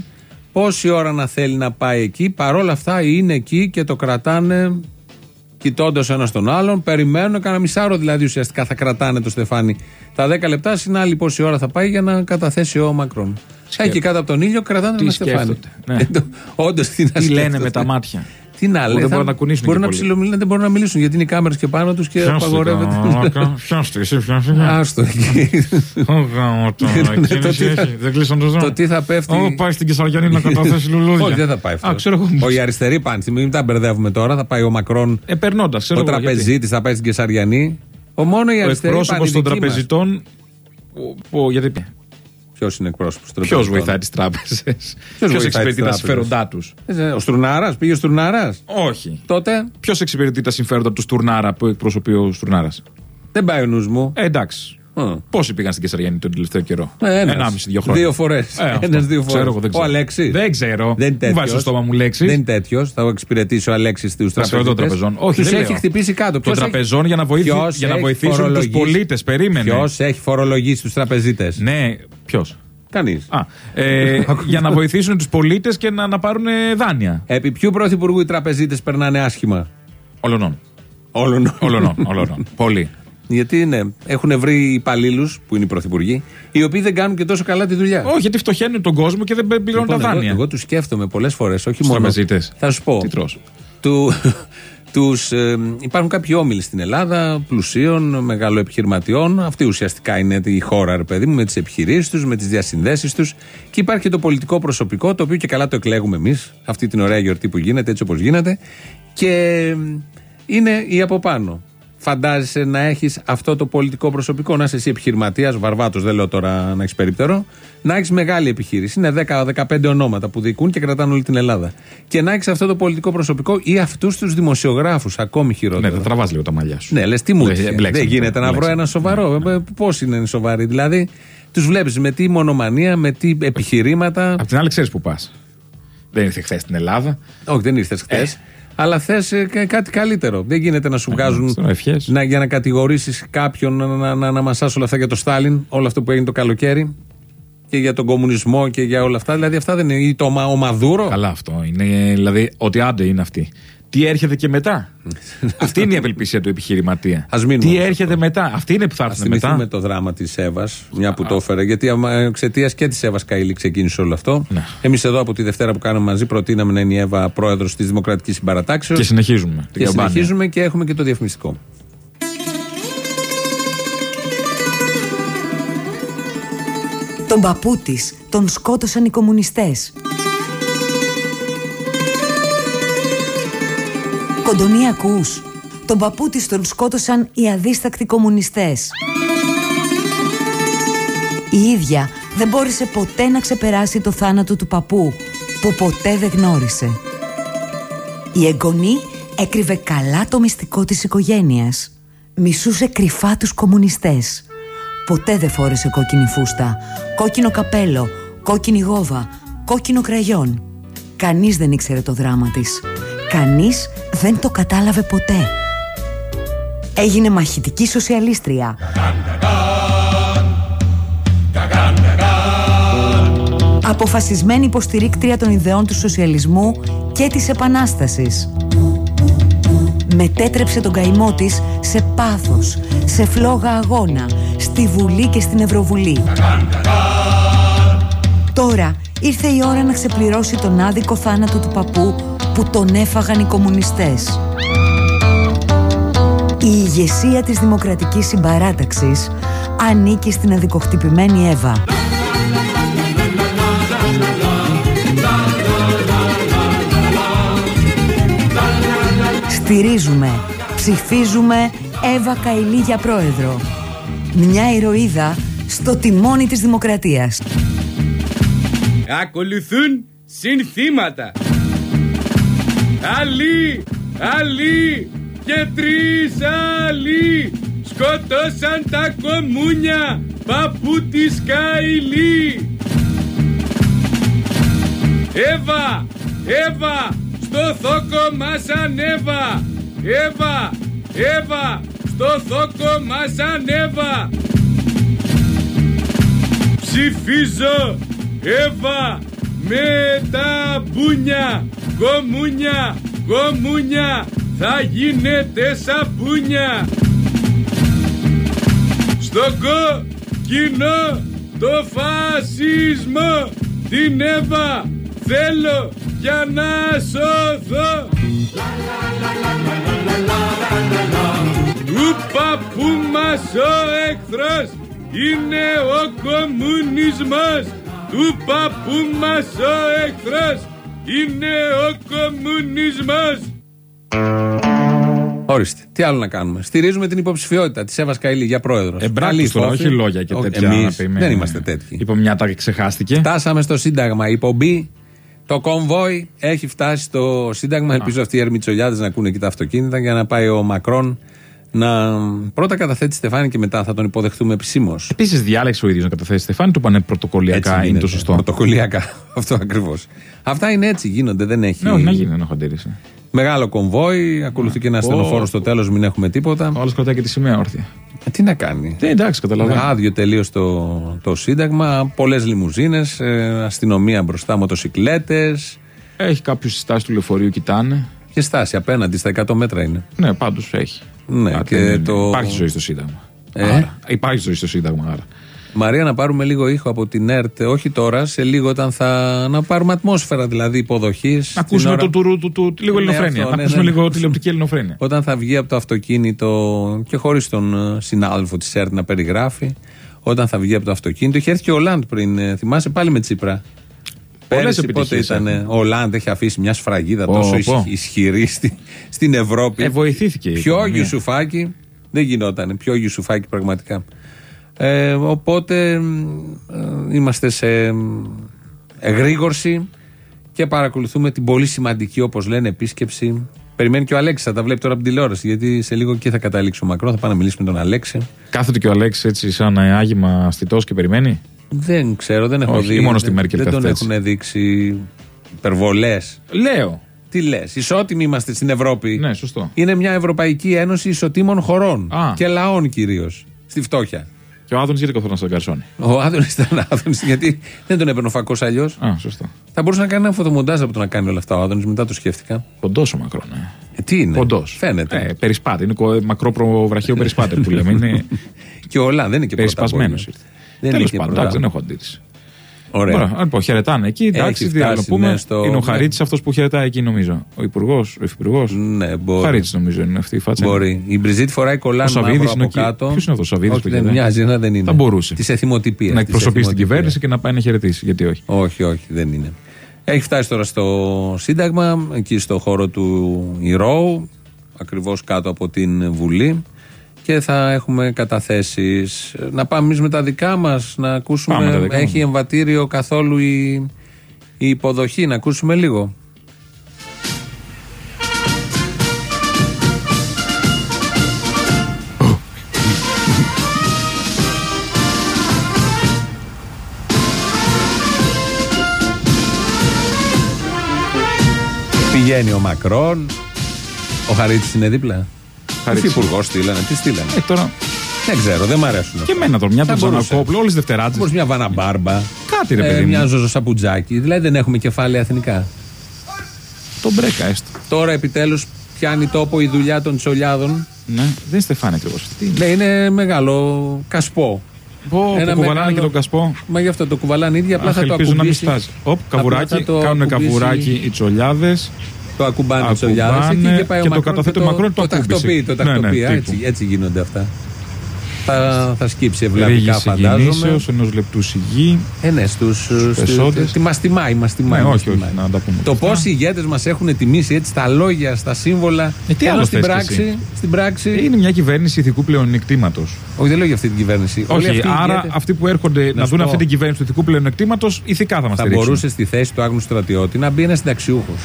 Πόση ώρα να θέλει να πάει εκεί, παρόλα αυτά είναι εκεί και το κρατάνε κοιτώντας ένα τον άλλον. Περιμένουν κανένα μισάρο δηλαδή ουσιαστικά θα κρατάνε το στεφάνι. Τα 10 λεπτά είναι άλλη πόση ώρα θα πάει για να καταθέσει ο Μακρόν. Εκεί κάτω από τον ήλιο κρατάνε Τι ένα στεφάνι. σκέφτονται, ναι. Όντως τι να Τι λένε σκέφτονται. με τα μάτια. Τι να Που λένε. δεν θα- μπορούν να κουνήσουν Μπορούν και να πολύ. ψιλομιλούν, δεν μπορούν να μιλήσουν γιατί είναι οι κάμερες και πάνω τους και Πιάστε απαγορεύεται. το, Πιάστε, εσύ πιάστε. Άστο εκεί. Ω, γάμο το, εκείνη Το τι θα- έχει. Δεν κλείσαν το Το δρόμο. τι θα πέφτει. Ω, πάει στην Κεσαριανή να καταθέσει λουλούδια. Όχι, δεν θα πάει αυτό. Α, ξέρω εγώ. Ο οι αριστεροί πάνε. Μην τα μπερδεύουμε τώρα. Θα πάει ο Μακρόν, Ε, περνώντας, ξέρω ο εγώ. γιατί. τραπεζίτης, θα πάει στην Κεσαριανή. Ο μόνο οι Ο αριστεροί εκπρόσωπος των τραπεζιτών. που- που- Γιατί Ποιος είναι εκπρόσωπος των Ποιος τραπεζιτών. βοηθάει τις τράπεζες; Ποιος βοηθάει εξυπηρετεί τις τα τράπεζες; συμφέροντά τους; Ε, Ο Στουρνάρας, πήγε ο Στουρνάρας. Όχι. Τότε; Ποιος εξυπηρετεί τα συμφέροντα του Στουρνάρα που εκπροσωπεί ο Στουρνάρας; δεν πάει ο νους μου. Ε, εντάξει. Πόσοι πήγαν στην Κεσαριανή τον τελευταίο καιρό; Ε, ένας. Ενάμιση, δύο χρόνια. Δύο φορές. Ε, αυτό. Ένας δύο φορές. Ξέρω εγώ, δεν Ο ξέρω. Αλέξης. Δεν ξέρω. Δεν είναι Μου βάζει στο τέτοιος. στόμα μου λέξει. Δεν είναι τέτοιος. Θα εξυπηρετήσει ο Αλέξης τους Τα συμφέροντα τραπεζίτες. των τραπεζών. Όχι, Τους δεν έχει λέω. χτυπήσει κάτω. Των Ποιος έχει- τραπεζών για να, βοήθει- Ποιος για να έχει βοηθήσουν τους φορολογήσει- πολίτες. Περίμενε. Ποιος έχει φορολογήσει τους τραπεζίτες; Ναι, ποιος; Κανείς. Α, ε, για να βοηθήσουν τους πολίτες και να, να πάρουν ε, δάνεια. Επί ποιου πρωθυπουργού οι τραπεζίτες περνάνε άσχημα; Ολονών. Όλων. Ολονών. ολονών. Πολύ. Γιατί ναι, έχουν βρει υπαλλήλους που είναι οι πρωθυπουργοί, οι οποίοι δεν κάνουν και τόσο καλά τη δουλειά. Όχι, γιατί φτωχαίνουν τον κόσμο και δεν πληρώνουν Λοιπόν, τα εγώ, δάνεια. εγώ τους σκέφτομαι πολλές φορές, όχι Στους μόνο. τραπεζίτες. Θα σου πω. Τι τρως. Του, τους, ε, υπάρχουν κάποιοι όμιλοι στην Ελλάδα, πλουσίων, μεγαλοεπιχειρηματιών. Αυτή ουσιαστικά είναι η χώρα, ρε παιδί μου, με τις επιχειρήσεις τους, με τις διασυνδέσεις τους. Και υπάρχει και το πολιτικό προσωπικό, το οποίο και καλά το εκλέγουμε εμείς, αυτή την ωραία γιορτή που γίνεται, έτσι όπως γίνεται. Και ε, είναι οι από πάνω. Φαντάζεσαι να έχεις αυτό το πολιτικό προσωπικό, να είσαι εσύ επιχειρηματίας, βαρβάτος, δεν λέω τώρα να έχεις περίπτερο, να έχεις μεγάλη επιχείρηση. Είναι 10-15 ονόματα που διοικούν και κρατάνε όλη την Ελλάδα. Και να έχεις αυτό το πολιτικό προσωπικό ή αυτούς τους δημοσιογράφους, ακόμη Ναι, χειρότερα. θα τραβάς λίγο τα μαλλιά σου. Ναι, λες τι μου Ε, τύχε. μπλέξαμε Δεν γίνεται τώρα, να βρω μπλέξαμε. ένα σοβαρό. Πώς είναι σοβαροί, δηλαδή. Τους βλέπεις με τι μονομανία, με τι επιχειρήματα. Απ' την άλλη, ξέρεις που πας. Δεν ήρθε χθες στην Ελλάδα. Όχι, δεν ήρθες χθες. Αλλά θες κάτι καλύτερο. Δεν γίνεται να σου βγάζουν. τώρα ευχές. να, για να κατηγορήσεις κάποιον να, να, να, να μασάς όλα αυτά για το Στάλιν, όλο αυτό που έγινε το καλοκαίρι. Και για τον κομμουνισμό και για όλα αυτά. Δηλαδή αυτά δεν είναι. Ή το Μα- ο Μαδούρο. Καλά αυτό. Είναι δηλαδή ότι άντε είναι αυτή. Τι έρχεται και μετά; αυτή είναι η απελπισία του επιχειρηματία. Ας μείνουμε Τι όμως έρχεται μετά; Αυτή είναι που θα Α έρθουν θυμηθούμε μετά. το δράμα της Εύας, μια που το έφερε. Γιατί εξαιτίας και της Εύας Καηλή ξεκίνησε όλο αυτό. Ναι. Εμείς εδώ από τη Δευτέρα που κάναμε μαζί προτείναμε να είναι η Εύα πρόεδρος της Δημοκρατικής Συμπαρατάξεως. Και συνεχίζουμε. την Και καμπάνια. συνεχίζουμε και έχουμε και το διαφημιστικό. Τον παππού της τον σκότωσαν οι κομμουνιστές. Κοντονή ακούς. Τον παππού της τον σκότωσαν οι αδίστακτοι κομμουνιστές. Η ίδια δεν μπόρεσε ποτέ να ξεπεράσει το θάνατο του παππού που ποτέ δεν γνώρισε. Η εγγονή έκρυβε καλά το μυστικό της οικογένειας. Μισούσε κρυφά τους κομμουνιστές. Ποτέ δεν φόρεσε κόκκινη φούστα, κόκκινο καπέλο, κόκκινη γόβα, κόκκινο κραγιόν. Κανείς δεν ήξερε το δράμα της. Κανείς δεν το κατάλαβε ποτέ. Έγινε μαχητική σοσιαλίστρια. Αποφασισμένη υποστηρίκτρια των ιδεών του σοσιαλισμού και της επανάστασης. Μετέτρεψε τον καημό της σε πάθος, σε φλόγα αγώνα, στη Βουλή και στην Ευρωβουλή. Τώρα ήρθε η ώρα να ξεπληρώσει τον άδικο θάνατο του παππού που τον έφαγαν οι κομμουνιστές. Η ηγεσία της Δημοκρατικής Συμπαράταξης ανήκει στην αδικοχτυπημένη Εύα. Στηρίζουμε, ψηφίζουμε Εύα Καηλή για πρόεδρο. Μια ηρωίδα στο τιμόνι της δημοκρατίας. Ακολουθούν συνθήματα. Άλλοι, άλλοι και τρεις άλλοι σκοτώσαν τα κομμούνια παππού της Καηλή. Εύα, Εύα, στο θόκο μας ανέβα. Εύα, Εύα, στο θόκο μας ανέβα. Ψηφίζω, Εύα, με τα μπούνια, γομούνια, γομούνια, θα γίνετε σαπούνια. Στο κόκκινο το φασισμό την Εύα θέλω για να σωθώ. Του παππού μας ο εχθρός είναι ο κομμουνισμός. Του παππού μας ο εχθρός είναι ο κομμουνισμός. Ορίστε. Τι άλλο να κάνουμε; Στηρίζουμε την υποψηφιότητα της Εύας Καηλή για πρόεδρος. Εμπράκτος τώρα, όχι λόγια και τέτοια. Εμείς να πει, με- δεν είμαστε τέτοιοι. Είπαμε μια τα ξεχάστηκε. Φτάσαμε στο Σύνταγμα. Η πομπή, το κομβόι έχει φτάσει στο Σύνταγμα. Ελπίζω αυτοί οι ερμητσολιάδε να ακούνε και τα αυτοκίνητα για να πάει ο Μακρόν να πρώτα καταθέτει Στεφάνη και μετά θα τον υποδεχτούμε επισήμως. Επίσης διάλεξε ο ίδιος να καταθέσει Στεφάνη, του πάνε πρωτοκολλιακά είναι το σωστό. Πρωτοκολλιακά. Αυτό ακριβώς. Αυτά είναι έτσι, γίνονται. Δεν έχει. Ναι, όχι, να γίνει, δεν έχω αντίρρηση. Μεγάλο κομβόι, ακολουθεί και ένα Ω. στενοφόρο στο τέλος, μην έχουμε τίποτα. Όλο κρατάει και τη σημαία όρθια. Ε, τι να κάνει. Ε, εντάξει, καταλαβαίνω. Άδειο τελείως το, το Σύνταγμα. Πολλές λιμουζίνες, αστυνομία μπροστά, μοτοσυκλέτες. Έχει κάποιου στη στάση του λεωφορείου, κοιτάνε. Και στάση απέναντι στα 100 μέτρα είναι. Ναι, πάντως έχει. Ναι, Κάτι και είναι. το- Υπάρχει ζωή στο Σύνταγμα. Ε; Άρα. Υπάρχει ζωή στο Σύνταγμα, άρα. Μαρία, να πάρουμε λίγο ήχο από την ΕΡΤ, όχι τώρα, σε λίγο όταν θα. να πάρουμε ατμόσφαιρα δηλαδή υποδοχής. Να ακούσουμε το τουρού του, του, λίγο Ναι, ελληνοφρένεια. αυτό, Να ναι, ακούσουμε ναι. λίγο τηλεοπτική ελληνοφρένεια. Όταν θα βγει από το αυτοκίνητο και χωρίς τον ε, συνάδελφο της ΕΡΤ να περιγράφει, όταν θα βγει από το αυτοκίνητο, είχε έρθει και ο Λάντ πριν, ε, θυμάσαι πάλι με Τσίπρα. Πολλές Πέρυσι πότε επιτυχίες ήταν. έχουν. Ο Λάντ έχει αφήσει μια σφραγίδα Πω, τόσο πω. ισχυ- ισχυρή στη- στην Ευρώπη. Ε, βοηθήθηκε η Πιο οικονομία. Γιουσουφάκη δεν γινόταν. Πιο Γιουσουφάκη πραγματικά. Ε, οπότε μ, ε, είμαστε σε μ, εγρήγορση και παρακολουθούμε την πολύ σημαντική, όπως λένε, επίσκεψη. Περιμένει και ο Αλέξης, θα τα βλέπει τώρα από την τηλεόραση, γιατί σε λίγο εκεί θα καταλήξει ο Μακρόν. Θα πάμε να μιλήσουμε με τον Αλέξη. Κάθεται και ο Αλέξης έτσι σαν ε, άγημα στιτό και περιμένει. Δεν ξέρω, δεν έχω Όχι, δει. ή μόνο στη δεν- Μέρκελ Δεν τον κάθεται έτσι. έχουν δείξει υπερβολές. Λέω. Τι λες, ισότιμοι είμαστε στην Ευρώπη. Ναι, σωστό. Είναι μια Ευρωπαϊκή Ένωση ισοτήμων χωρών. Α. Και λαών κυρίως. Στη φτώχεια. Και ο Άδωνης γιατί καθόταν στον καρσόνι; Ο Άδωνης ήταν Άδωνης, γιατί δεν τον έπαιρνε ο φακός αλλιώς. Α, σωστό. Θα μπορούσε να κάνει ένα φωτομοντάζ από το να κάνει όλα αυτά ο Άδωνης, μετά το σκέφτηκα. Ποντός ο Μακρόν, ε. Ε, τι είναι; Ποντός. Φαίνεται. Ε, περισπάτη. Είναι κο- μακρό προβραχείο περισπάτη που λέμε. Είναι Και όλα, δεν είναι και περισπασμένος. πρωταπόλυο. Δεν Τέλος είναι και πάντων, εντάξει, δεν πρωτά. έχω αντίρρηση. Ωραία. Ωραία, λοιπόν, χαιρετάνε εκεί. Εντάξει, Έχει τι άλλο να φτάσει, πούμε. ναι, στο- Είναι ο ναι. Χαρίτη αυτός που χαιρετάει εκεί, νομίζω. Ο Υπουργός, ο Υφυπουργός. Ναι, μπορεί. Χαρίτη, νομίζω είναι αυτή η φάτσα. Μπορεί. Η Μπριζίτ φοράει κολλάν Ο Σαββίδης μαύρο είναι από εκεί. κάτω. Ποιος είναι αυτός ο Σαββίδης Όχι, που δεν χαιρετάει; μοιάζει να δεν είναι. Θα μπορούσε. Της εθιμοτυπίας. Να εκπροσωπήσει την κυβέρνηση και να πάει να χαιρετήσει. Γιατί όχι. Όχι, όχι, δεν είναι. Έχει φτάσει τώρα στο Σύνταγμα, εκεί στο χώρο του Ηρώου, ακριβώς κάτω από την Βουλή και θα έχουμε καταθέσεις. Να πάμε εμείς με τα δικά μας, να ακούσουμε, Πάμε με τα δικά μας. έχει εμβατήριο καθόλου η, η υποδοχή, να ακούσουμε λίγο. Πηγαίνει ο Μακρόν, ο Χαρίτης είναι δίπλα. Χαρίτης. Υφυπουργός στείλανε, τι στείλανε. Ε, τώρα Δεν ξέρω, δεν μ' αρέσουν. και εμένα τώρα, μια Θα του μπορούσε. Ζανακόπουλου, όλες τις Δευτεράτες. Μπορείς μια βαναμπάρμπα. Κάτι ρε ε, παιδί μια μου. Ζώζο Σαπουτζάκη. Δηλαδή δεν έχουμε κεφάλαια εθνικά. Τον μπρέκα έστω. Τώρα επιτέλους πιάνει τόπο η δουλειά των τσολιάδων. Ναι, δεν στεφάνει ακριβώ αυτή. Ναι, είναι μεγάλο κασπό. Πω, Ένα που κουβαλάνε μεγάλο- και τον κασπό. Μα γι' αυτό το κουβαλάνε ίδια, απλά Αχ, θα το ελπίζω να μην ακουμπήσει. στάζει. Οπ, Απλά καβουράκι, θα το κάνουν ακουμπήσει- καβουράκι οι τσολιάδες. Το ακουμπάνε οι Ακουμπάνε τσολιάδε εκεί και πάει ο και το Μακρόν καταθέτει και ο Μακρόν, το το ακούμπησε. τακτοποιεί. Το Ναι, ναι, τακτοποιεί. τύπου. έτσι, έτσι γίνονται αυτά. θα, θα σκύψει ευλαβικά, Ρίγης φαντάζομαι. συγκινήσεως, ενός λεπτού σιγή. Ε, ναι, στους, πεσότες. Τη μας τιμάει, μας τιμάει. Ναι, μας όχι, όχι, τιμάει. να τα πούμε. Το πώς οι ηγέτες μας έχουν τιμήσει έτσι τα λόγια, στα σύμβολα. Ε, τι ενώ άλλο στην θες κι πράξη, εσύ; στην πράξη. Είναι μια κυβέρνηση ηθικού πλεονεκτήματος. Όχι, δεν λέω για αυτή την κυβέρνηση. Όλοι Όχι, αυτοί οι άρα ηγέτες- αυτοί που έρχονται να, σου δουν πω. αυτή την κυβέρνηση του ηθικού πλεονεκτήματος ηθικά θα μας θα στηρίξουν. μπορούσε στη θέση του άγνωστου στρατιώτη να μπει ένας συνταξιούχος.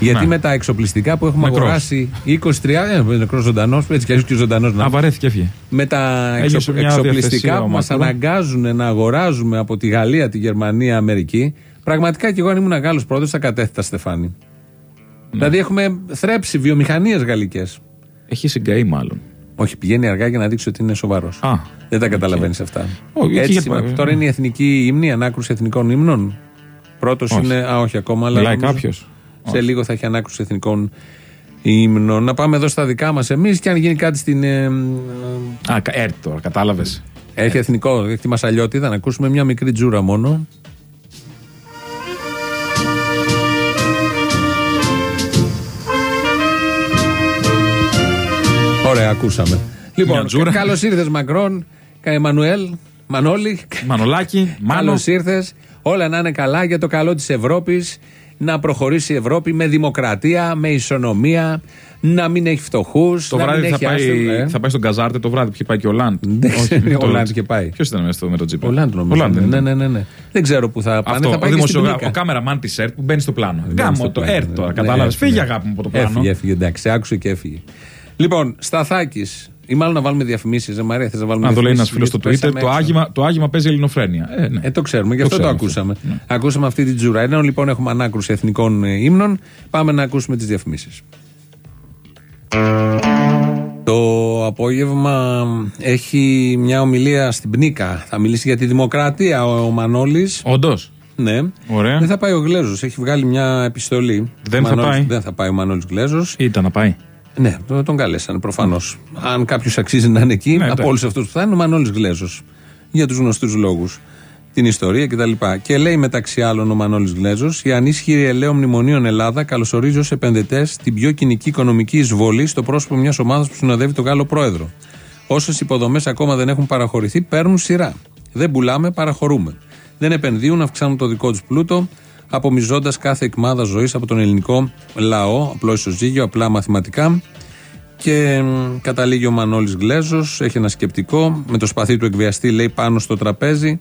Γιατί Ναι. με τα εξοπλιστικά που έχουμε Νεκρός. αγοράσει 23. Ε, νεκρός ζωντανός, έτσι κι αλλιώς και ζωντανός να Α, βαρέθηκε, έφυγε. με τα Έγινε εξο- σε μια εξοπλιστικά διαθεσία που ο μας Μακρόν. αναγκάζουν να αγοράζουμε από τη Γαλλία, τη Γερμανία, Αμερική, πραγματικά κι εγώ αν ήμουν Γάλλος πρώτο θα κατέθετα Στεφάνι. Ναι. Δηλαδή έχουμε θρέψει βιομηχανίες γαλλικές. Έχει συγκαεί μάλλον. Όχι, πηγαίνει αργά για να δείξει ότι είναι σοβαρός. Α, Δεν τα καταλαβαίνεις αυτά. Όχι, εκεί Έτσι, για- σήμερα- τώρα είναι η εθνική ύμνη, η ανάκρουση εθνικών ύμνων. Πρώτος Όχι. είναι. Α, όχι ακόμα, αλλά. Μιλάει νομίζω κάποιος. Σε λίγο θα έχει ανάκρουση εθνικών ύμνων. Να πάμε εδώ στα δικά μας εμείς και αν γίνει κάτι στην. ε, ε, Α, κα- έρθει τώρα, κατάλαβες. έχει εθνικό, έχει τη Μασαλιώτηδα, να ακούσουμε μια μικρή τζούρα μόνο. Ωραία, ακούσαμε. Λοιπόν, τζούρα. καλώς ήρθες Μακρόν, Εμμανουέλ, Μανώλη. Μανολάκι, Μάνο. Καλώ ήρθες. Όλα να είναι καλά για το καλό της Ευρώπης. Να προχωρήσει η Ευρώπη με δημοκρατία, με ισονομία, να μην έχει φτωχούς. Το βράδυ θα πάει, θα πάει στον Καζάρτε το βράδυ που είχε πάει και ο Λάντ. Δεν ξέρω, ο Λάντ είχε πάει. Ποιος ήταν μέσα στο, με το τζίπ. Ο Λάντ νομίζω. Ο Λάντ, ναι, ναι, ναι, ναι. Δεν ξέρω που θα πάνε. Αυτό, θα ο πάει και στην δημοσιογράφος, ο Πλίκα. κάμεραμαν της ΕΡΤ που μπαίνει στο πλάνο. Μπαίνει στο Γάμο το πλάνο, ΕΡΤ ναι. τώρα, Ναι, κατάλαβες. έφυγε. Φύγει αγάπη μου από το πλάνο. Έφυγε, έφυγε, εντάξει, άκουσε και έφυγε. Λοιπόν, Σταθάκης, ή μάλλον να βάλουμε διαφημίσεις. Δεν μ' αρέσει, θες να βάλουμε Αν το λέει ένας διαφημίσεις, φίλος στο γιατί Twitter, πέσαμε το έξω. άγημα, το άγημα παίζει ελληνοφρένεια. Ε, ναι. Ε, το ξέρουμε, γι' αυτό το, ξέρουμε ακούσαμε. αυτό. Ναι. Ακούσαμε αυτή την τζούρα. Ενώ λοιπόν έχουμε ανάκρουση εθνικών ε, ύμνων, πάμε να ακούσουμε τις διαφημίσεις. Το απόγευμα έχει μια ομιλία στην Πνίκα. Θα μιλήσει για τη δημοκρατία ο, ο Μανώλης. Όντως. Ναι. Ωραία. Δεν θα πάει ο Γλέζος. Έχει βγάλει μια επιστολή. Δεν Ο θα Μανώλης- πάει. Δεν θα πάει ο Μανώλης Γλέζος. Ήταν να πάει. Ναι, τον τον καλέσανε προφανώς. Αν κάποιος αξίζει να είναι εκεί, Ναι, από εντάξει. όλους αυτούς που θα είναι, ο Μανώλης Γλέζος. Για τους γνωστούς λόγους. Την ιστορία κτλ. Και λέει μεταξύ άλλων ο Μανώλης Γλέζος, η ανίσχυρη ελαίο μνημονίων Ελλάδα καλωσορίζει ως επενδυτές την πιο κοινική οικονομική εισβολή στο πρόσωπο μιας ομάδας που συνοδεύει τον Γάλλο πρόεδρο. Όσες υποδομές ακόμα δεν έχουν παραχωρηθεί, παίρνουν σειρά. Δεν πουλάμε, παραχωρούμε. Δεν επενδύουν, αυξάνουν το δικό τους πλούτο, απομυζώντας κάθε εκμάδα ζωής από τον ελληνικό λαό. Απλό ισοζύγιο, απλά μαθηματικά. Και μ, καταλήγει ο Μανώλης Γλέζος, έχει ένα σκεπτικό, με το σπαθί του εκβιαστή λέει πάνω στο τραπέζι.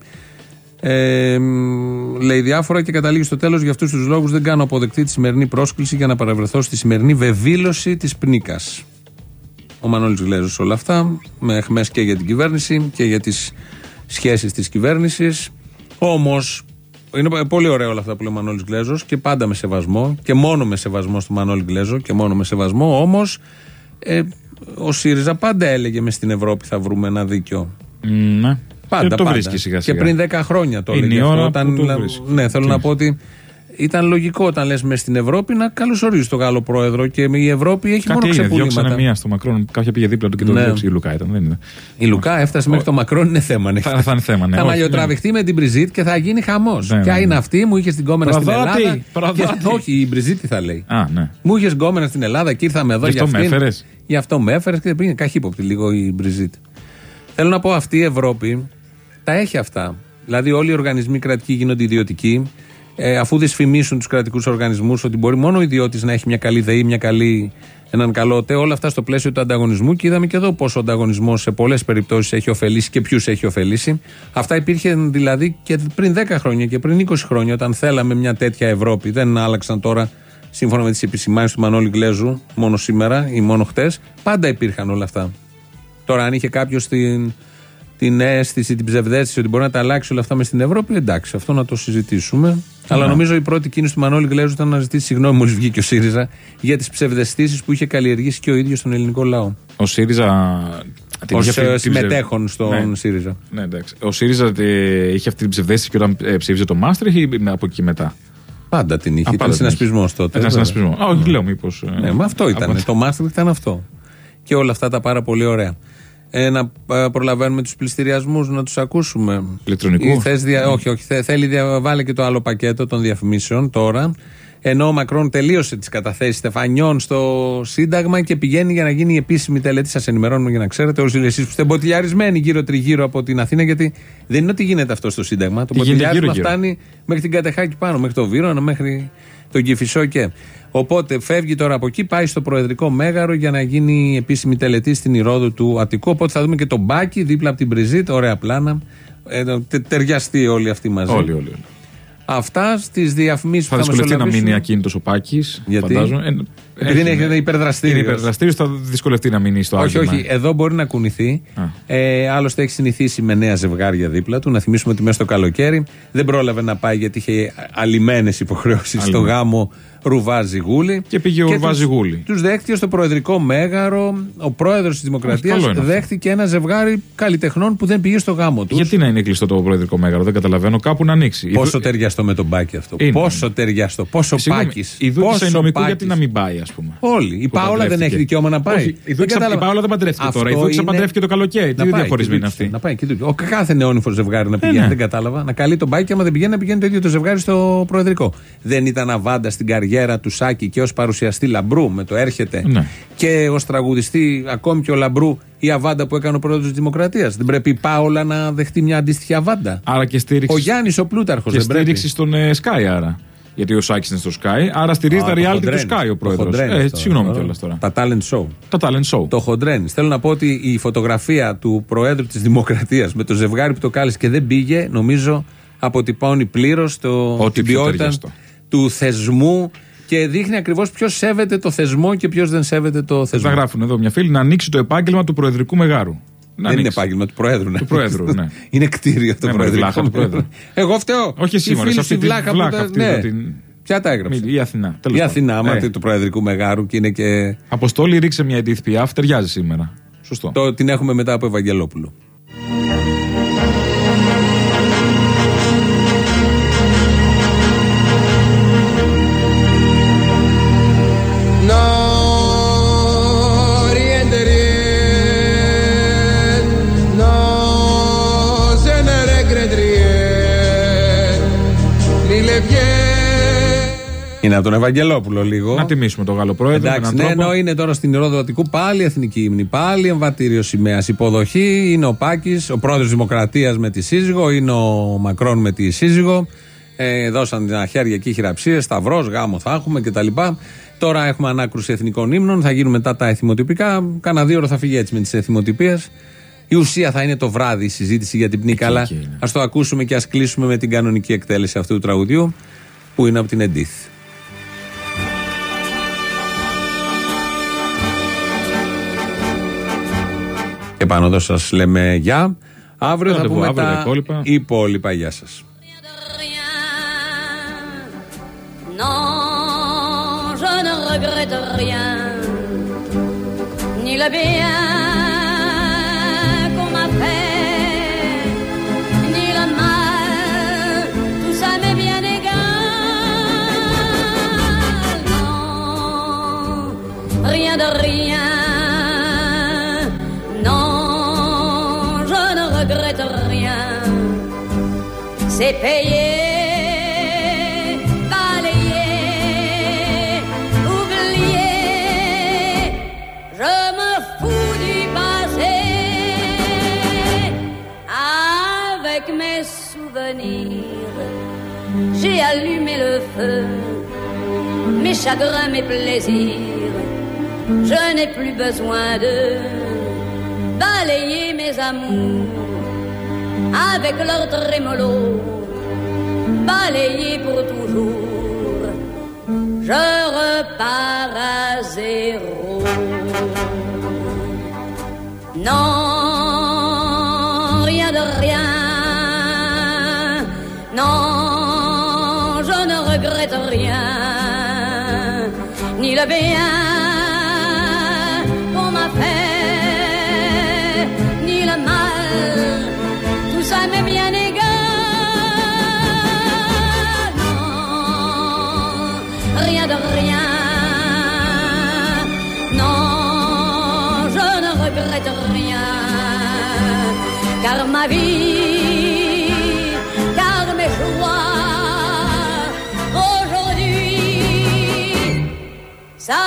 Ε, μ, λέει διάφορα και καταλήγει στο τέλος για αυτούς τους λόγους δεν κάνω αποδεκτή τη σημερινή πρόσκληση για να παραβρεθώ στη σημερινή βεβήλωση της πνίκας. Ο Μανώλης Γλέζος όλα αυτά, με εχμές και για την κυβέρνηση και για τις σχέσεις της κυβέρνησης. Όμως είναι πολύ ωραία όλα αυτά που λέει ο Μανώλης Γλέζος και πάντα με σεβασμό και μόνο με σεβασμό στο Μανώλη Γλέζο και μόνο με σεβασμό. Όμως ε, ο ΣΥΡΙΖΑ πάντα έλεγε μες στην Ευρώπη θα βρούμε ένα δίκιο. Μ, Ναι. Πάντα, Και το πάντα. βρίσκει σιγά σιγά. Και πριν 10 χρόνια το Είναι έλεγε η αυτό. ώρα Όταν, που το βρίσκει. ναι, θέλω Τι; να πω ότι ήταν λογικό όταν λες μέσα στην Ευρώπη να καλωσορίζεις τον Γάλλο πρόεδρο και η Ευρώπη έχει Κάτι μόνο έγινε, διώξανε ξεπουλήματα. μία στο Μακρόν. Κάποια πήγε δίπλα του και το Ναι. διώξει. Η Λουκά ήταν. Δεν είναι. Η Λουκά έφτασε μέχρι το Μακρόν, είναι θέμα. ναι. Θα, θα είναι θέμα, ναι. θα όχι, μαλλιοτραβηχτεί με την Μπριζίτ και θα γίνει χαμός. Ναι, Ποια ναι, είναι ναι. αυτή, μου είχες την κόμενα στην Προδότη, Ελλάδα. προδότη. Και- όχι, η Μπριζίτ τι θα λέει. Α, ναι. Μου είχες γκόμενα στην Ελλάδα και ήρθαμε εδώ Γι' για αυτό με αυτήν. έφερες. Γι' αυτό με έφερες και πήγε καχύποπτη λίγο η Μπριζίτ. Θέλω να πω αυτή η Ευρώπη τα έχει αυτά. Δηλαδή όλοι οι οργανισμοί κρατικοί γίνονται ιδιωτικοί. Ε, αφού δυσφημίσουν τους κρατικούς οργανισμούς ότι μπορεί μόνο ο ιδιώτης να έχει μια καλή ΔΕΗ, μια καλή, έναν καλό ΤΕ, όλα αυτά στο πλαίσιο του ανταγωνισμού. Και είδαμε και εδώ πόσο ο ανταγωνισμός σε πολλές περιπτώσεις έχει ωφελήσει και ποιους έχει ωφελήσει. Αυτά υπήρχε δηλαδή και πριν 10 χρόνια και πριν 20 χρόνια, όταν θέλαμε μια τέτοια Ευρώπη. Δεν άλλαξαν τώρα σύμφωνα με τις επισημάνσεις του Μανώλη Γκλέζου, μόνο σήμερα ή μόνο χτες. Πάντα υπήρχαν όλα αυτά. Τώρα, αν είχε κάποιος την, την αίσθηση, την ψευδέστηση ότι μπορεί να τα αλλάξει όλα αυτά μες στην Ευρώπη, εντάξει, αυτό να το συζητήσουμε. Αλλά νομίζω η πρώτη κίνηση του Μανώλη Γκλέζου ήταν να ζητήσει συγγνώμη μόλις βγήκε ο ΣΥΡΙΖΑ για τις ψευδεστήσεις που είχε καλλιεργήσει και ο ίδιος στον ελληνικό λαό. Ο ΣΥΡΙΖΑ. την Ω είχε αυτή την ψευ- συμμετέχον στον Ναι. ΣΥΡΙΖΑ. Ναι, εντάξει. Ο ΣΥΡΙΖΑ ε, είχε αυτή την ψευδέστηση και όταν ε, ψήφιζε το Μάστρεχ ή από εκεί μετά; Πάντα την είχε. Α, Ήταν πάντα την συνασπισμός είχε. τότε. Ήταν βέβαια. συνασπισμό. Α, όχι, λέω μήπως. Ναι, μα αυτό ήταν. Το Μάστριχ ήταν αυτό. Και όλα αυτά τα πάρα πολύ ωραία. Ε, να ε, προλαβαίνουμε τους πληστηριασμούς, να τους ακούσουμε. Ηλεκτρονικού; Ή θες δια- όχι, όχι. θε- θέλει δια, βάλε και το άλλο πακέτο των διαφημίσεων τώρα. Ενώ ο Μακρόν τελείωσε τις καταθέσεις στεφανιών στο Σύνταγμα και πηγαίνει για να γίνει η επίσημη τελετή. Σας ενημερώνουμε για να ξέρετε, όσοι εσείς που είστε μποτιλιαρισμένοι γύρω-τριγύρω από την Αθήνα, γιατί δεν είναι ότι γίνεται αυτό στο Σύνταγμα. Το Τι γίνεται μποτιλιάρισμα γύρω-γύρω. φτάνει μέχρι την Κατεχάκη πάνω, μέχρι το Βύρονα, μέχρι τον Κυφισό και. Οπότε φεύγει τώρα από εκεί, πάει στο Προεδρικό Μέγαρο για να γίνει η επίσημη τελετή στην Ηρόδου του Αττικού. Οπότε θα δούμε και τον Μπάκι δίπλα από την Μπριζίτ, ωραία πλάνα. Ε, τε- ταιριαστεί όλοι αυτοί μαζί. Όλοι, όλοι. όλοι. Αυτά στις διαφημίσεις που Θα θα, δυσκολευτεί να μεσολαβήσουν. μείνει ακίνητος ο Πάκης. Γιατί; Φαντάζομαι. Ε, Επειδή έχει- είναι υπερδραστήριος. Είναι υπερδραστήριο, θα δυσκολευτεί να μείνει στο Όχι, άγγιγμα. όχι. Εδώ μπορεί να κουνηθεί. Ε, άλλωστε έχει συνηθίσει με νέα ζευγάρια δίπλα του. Να θυμίσουμε ότι μέσα στο καλοκαίρι δεν πρόλαβε να πάει γιατί είχε αλλημένε υποχρεώσεις στο Αλλημένες. γάμο Ρουβάζι Γούλη. Και πήγε ο Ρουβάζι τους- Γούλη. Τους δέχτηκε στο Προεδρικό Μέγαρο. Ο πρόεδρος της Δημοκρατίας καλό είναι αυτό. δέχτηκε ένα ζευγάρι καλλιτεχνών που δεν πήγε στο γάμο τους. Γιατί να είναι κλειστό το προεδρικό μέγαρο, δεν καταλαβαίνω. Κάπου να ανοίξει. Πόσο ταιριαστό με τον Μπάκι αυτό. Είναι. Πόσο ταιριαστό. Πόσο Συγγνώμη, Πάκης. Η Δούκη νομικού γιατί να μην πάει, ας πούμε. Όλοι. Η Που Πάολα δεν παντρεύτηκε. έχει δικαίωμα να πάει. Όχι, η Δεν Δούκη η κατάλαβα. Πάολα δεν παντρεύτηκε Αυτό τώρα. Η Δούκη είναι- παντρεύτηκε το καλοκαίρι. Τι Να πάει, διαχωρισμή και είναι η Δούκη. αυτή; Να πάει και η Δούκη. Ο κάθε νεόνυφο ζευγάρι να πηγαίνει, ναι. δεν κατάλαβα. Να καλεί τον Μπάκη, άμα δεν πηγαίνει, να πηγαίνει το ίδιο το ζευγάρι στο προεδρικό. Δεν ήταν αβάντα στην καριέρα του Σάκη και ως παρουσιαστή Λαμπρού με το έρχεται. Ναι. Και ως τραγουδιστή, ακόμη και ο Λαμπρού, η αβάντα που έκανε ο πρόεδρος της Δημοκρατίας. Δεν πρέπει η Πάολα να δεχτεί μια αντίστοιχη αβάντα. Άρα και στήριξη. Ο Γιάννης ο Πλούταρχος Και δεν πρέπει. στήριξη στον ε, Sky άρα. Γιατί ο Σάκης είναι στο Sky, άρα στηρίζει Α, τα το reality του χοντρένεις. Sky ο Το πρόεδρος. χοντρένεις Ε, αυτό. συγγνώμη Ωραία. κιόλας τώρα. Τα talent show. Τα talent show. Το χοντρένεις. Θέλω να πω ότι η φωτογραφία του Προέδρου της Δημοκρατίας με το ζευγάρι που το κάλεσε και δεν πήγε, νομίζω αποτυπώνει πλήρως Ό,τι την πιο ποιότητα ταιριαστό. του θεσμού και δείχνει ακριβώς ποιος σέβεται το θεσμό και ποιος δεν σέβεται το θεσμό. Θα γράφουν εδώ μια φίλη να ανοίξει το επάγγελμα του προεδρικού μεγάρου. Να δεν είναι ανοίξει. επάγγελμα του Προέδρου. Ναι. Του Προέδρου, ναι. είναι κτίριο το Ναι, μωρέ, Προεδρικό. βλάχα του Προέδρου. Εγώ φταίω. Όχι εσύ, Η μωρέ, φίλη σε αυτή σου τη βλάχα που βλάχα τα- αυτή ναι. εδώ την- Ποια τα έγραψε; Μη- Η Αθηνά. τέλος Η πάντων. Αθηνά, άμα Ε, του Προεδρικού Μεγάρου και είναι και. Αποστόλη ρίξε μια Edith Piaf, ταιριάζει σήμερα. Σωστό. Το, την έχουμε μετά από Ευαγγελόπουλο. Είναι από τον Ευαγγελόπουλο λίγο. Να τιμήσουμε τον Γάλλο πρόεδρο. Εντάξει, με ναι, έναν τρόπο. ενώ είναι τώρα στην Ηρόδο Αττικού πάλι εθνική ύμνη, πάλι εμβατήριος σημαίας. Υποδοχή είναι ο Πάκης, ο πρόεδρος Δημοκρατίας με τη σύζυγο, είναι ο Μακρόν με τη σύζυγο. Ε, δώσαν τα χέρια εκεί χειραψίες, σταυρός, γάμο θα έχουμε κτλ. Τώρα έχουμε ανάκρουση εθνικών ύμνων, θα γίνουν μετά τα εθιμοτυπικά. Κάνα δύο ώρα θα φύγει έτσι με τις εθιμοτυπίες. Η ουσία θα είναι το βράδυ η συζήτηση για την πνίκα, αλλά ας το ακούσουμε και ας κλείσουμε με την κανονική εκτέλεση αυτού του τραγουδιού που είναι από την Εντίθ. Και πάνω εδώ σας λέμε γεια. Αύριο θα Ραντεβού πούμε αύριο τα τα υπόλοιπα. υπόλοιπα. Γεια σας. Non, je ne regrette rien, ni le c'est payé. balayé, oublié. Je me fous du passé avec mes souvenirs. J'ai allumé le feu, mes chagrins, mes plaisirs. Je n'ai plus besoin de balayer mes amours avec leur trémolo balayé pour toujours. Je repars à zéro. Non, rien de rien. Non, je ne regrette rien. Ni le bien car ma vie, car mes choix, aujourd'hui, ça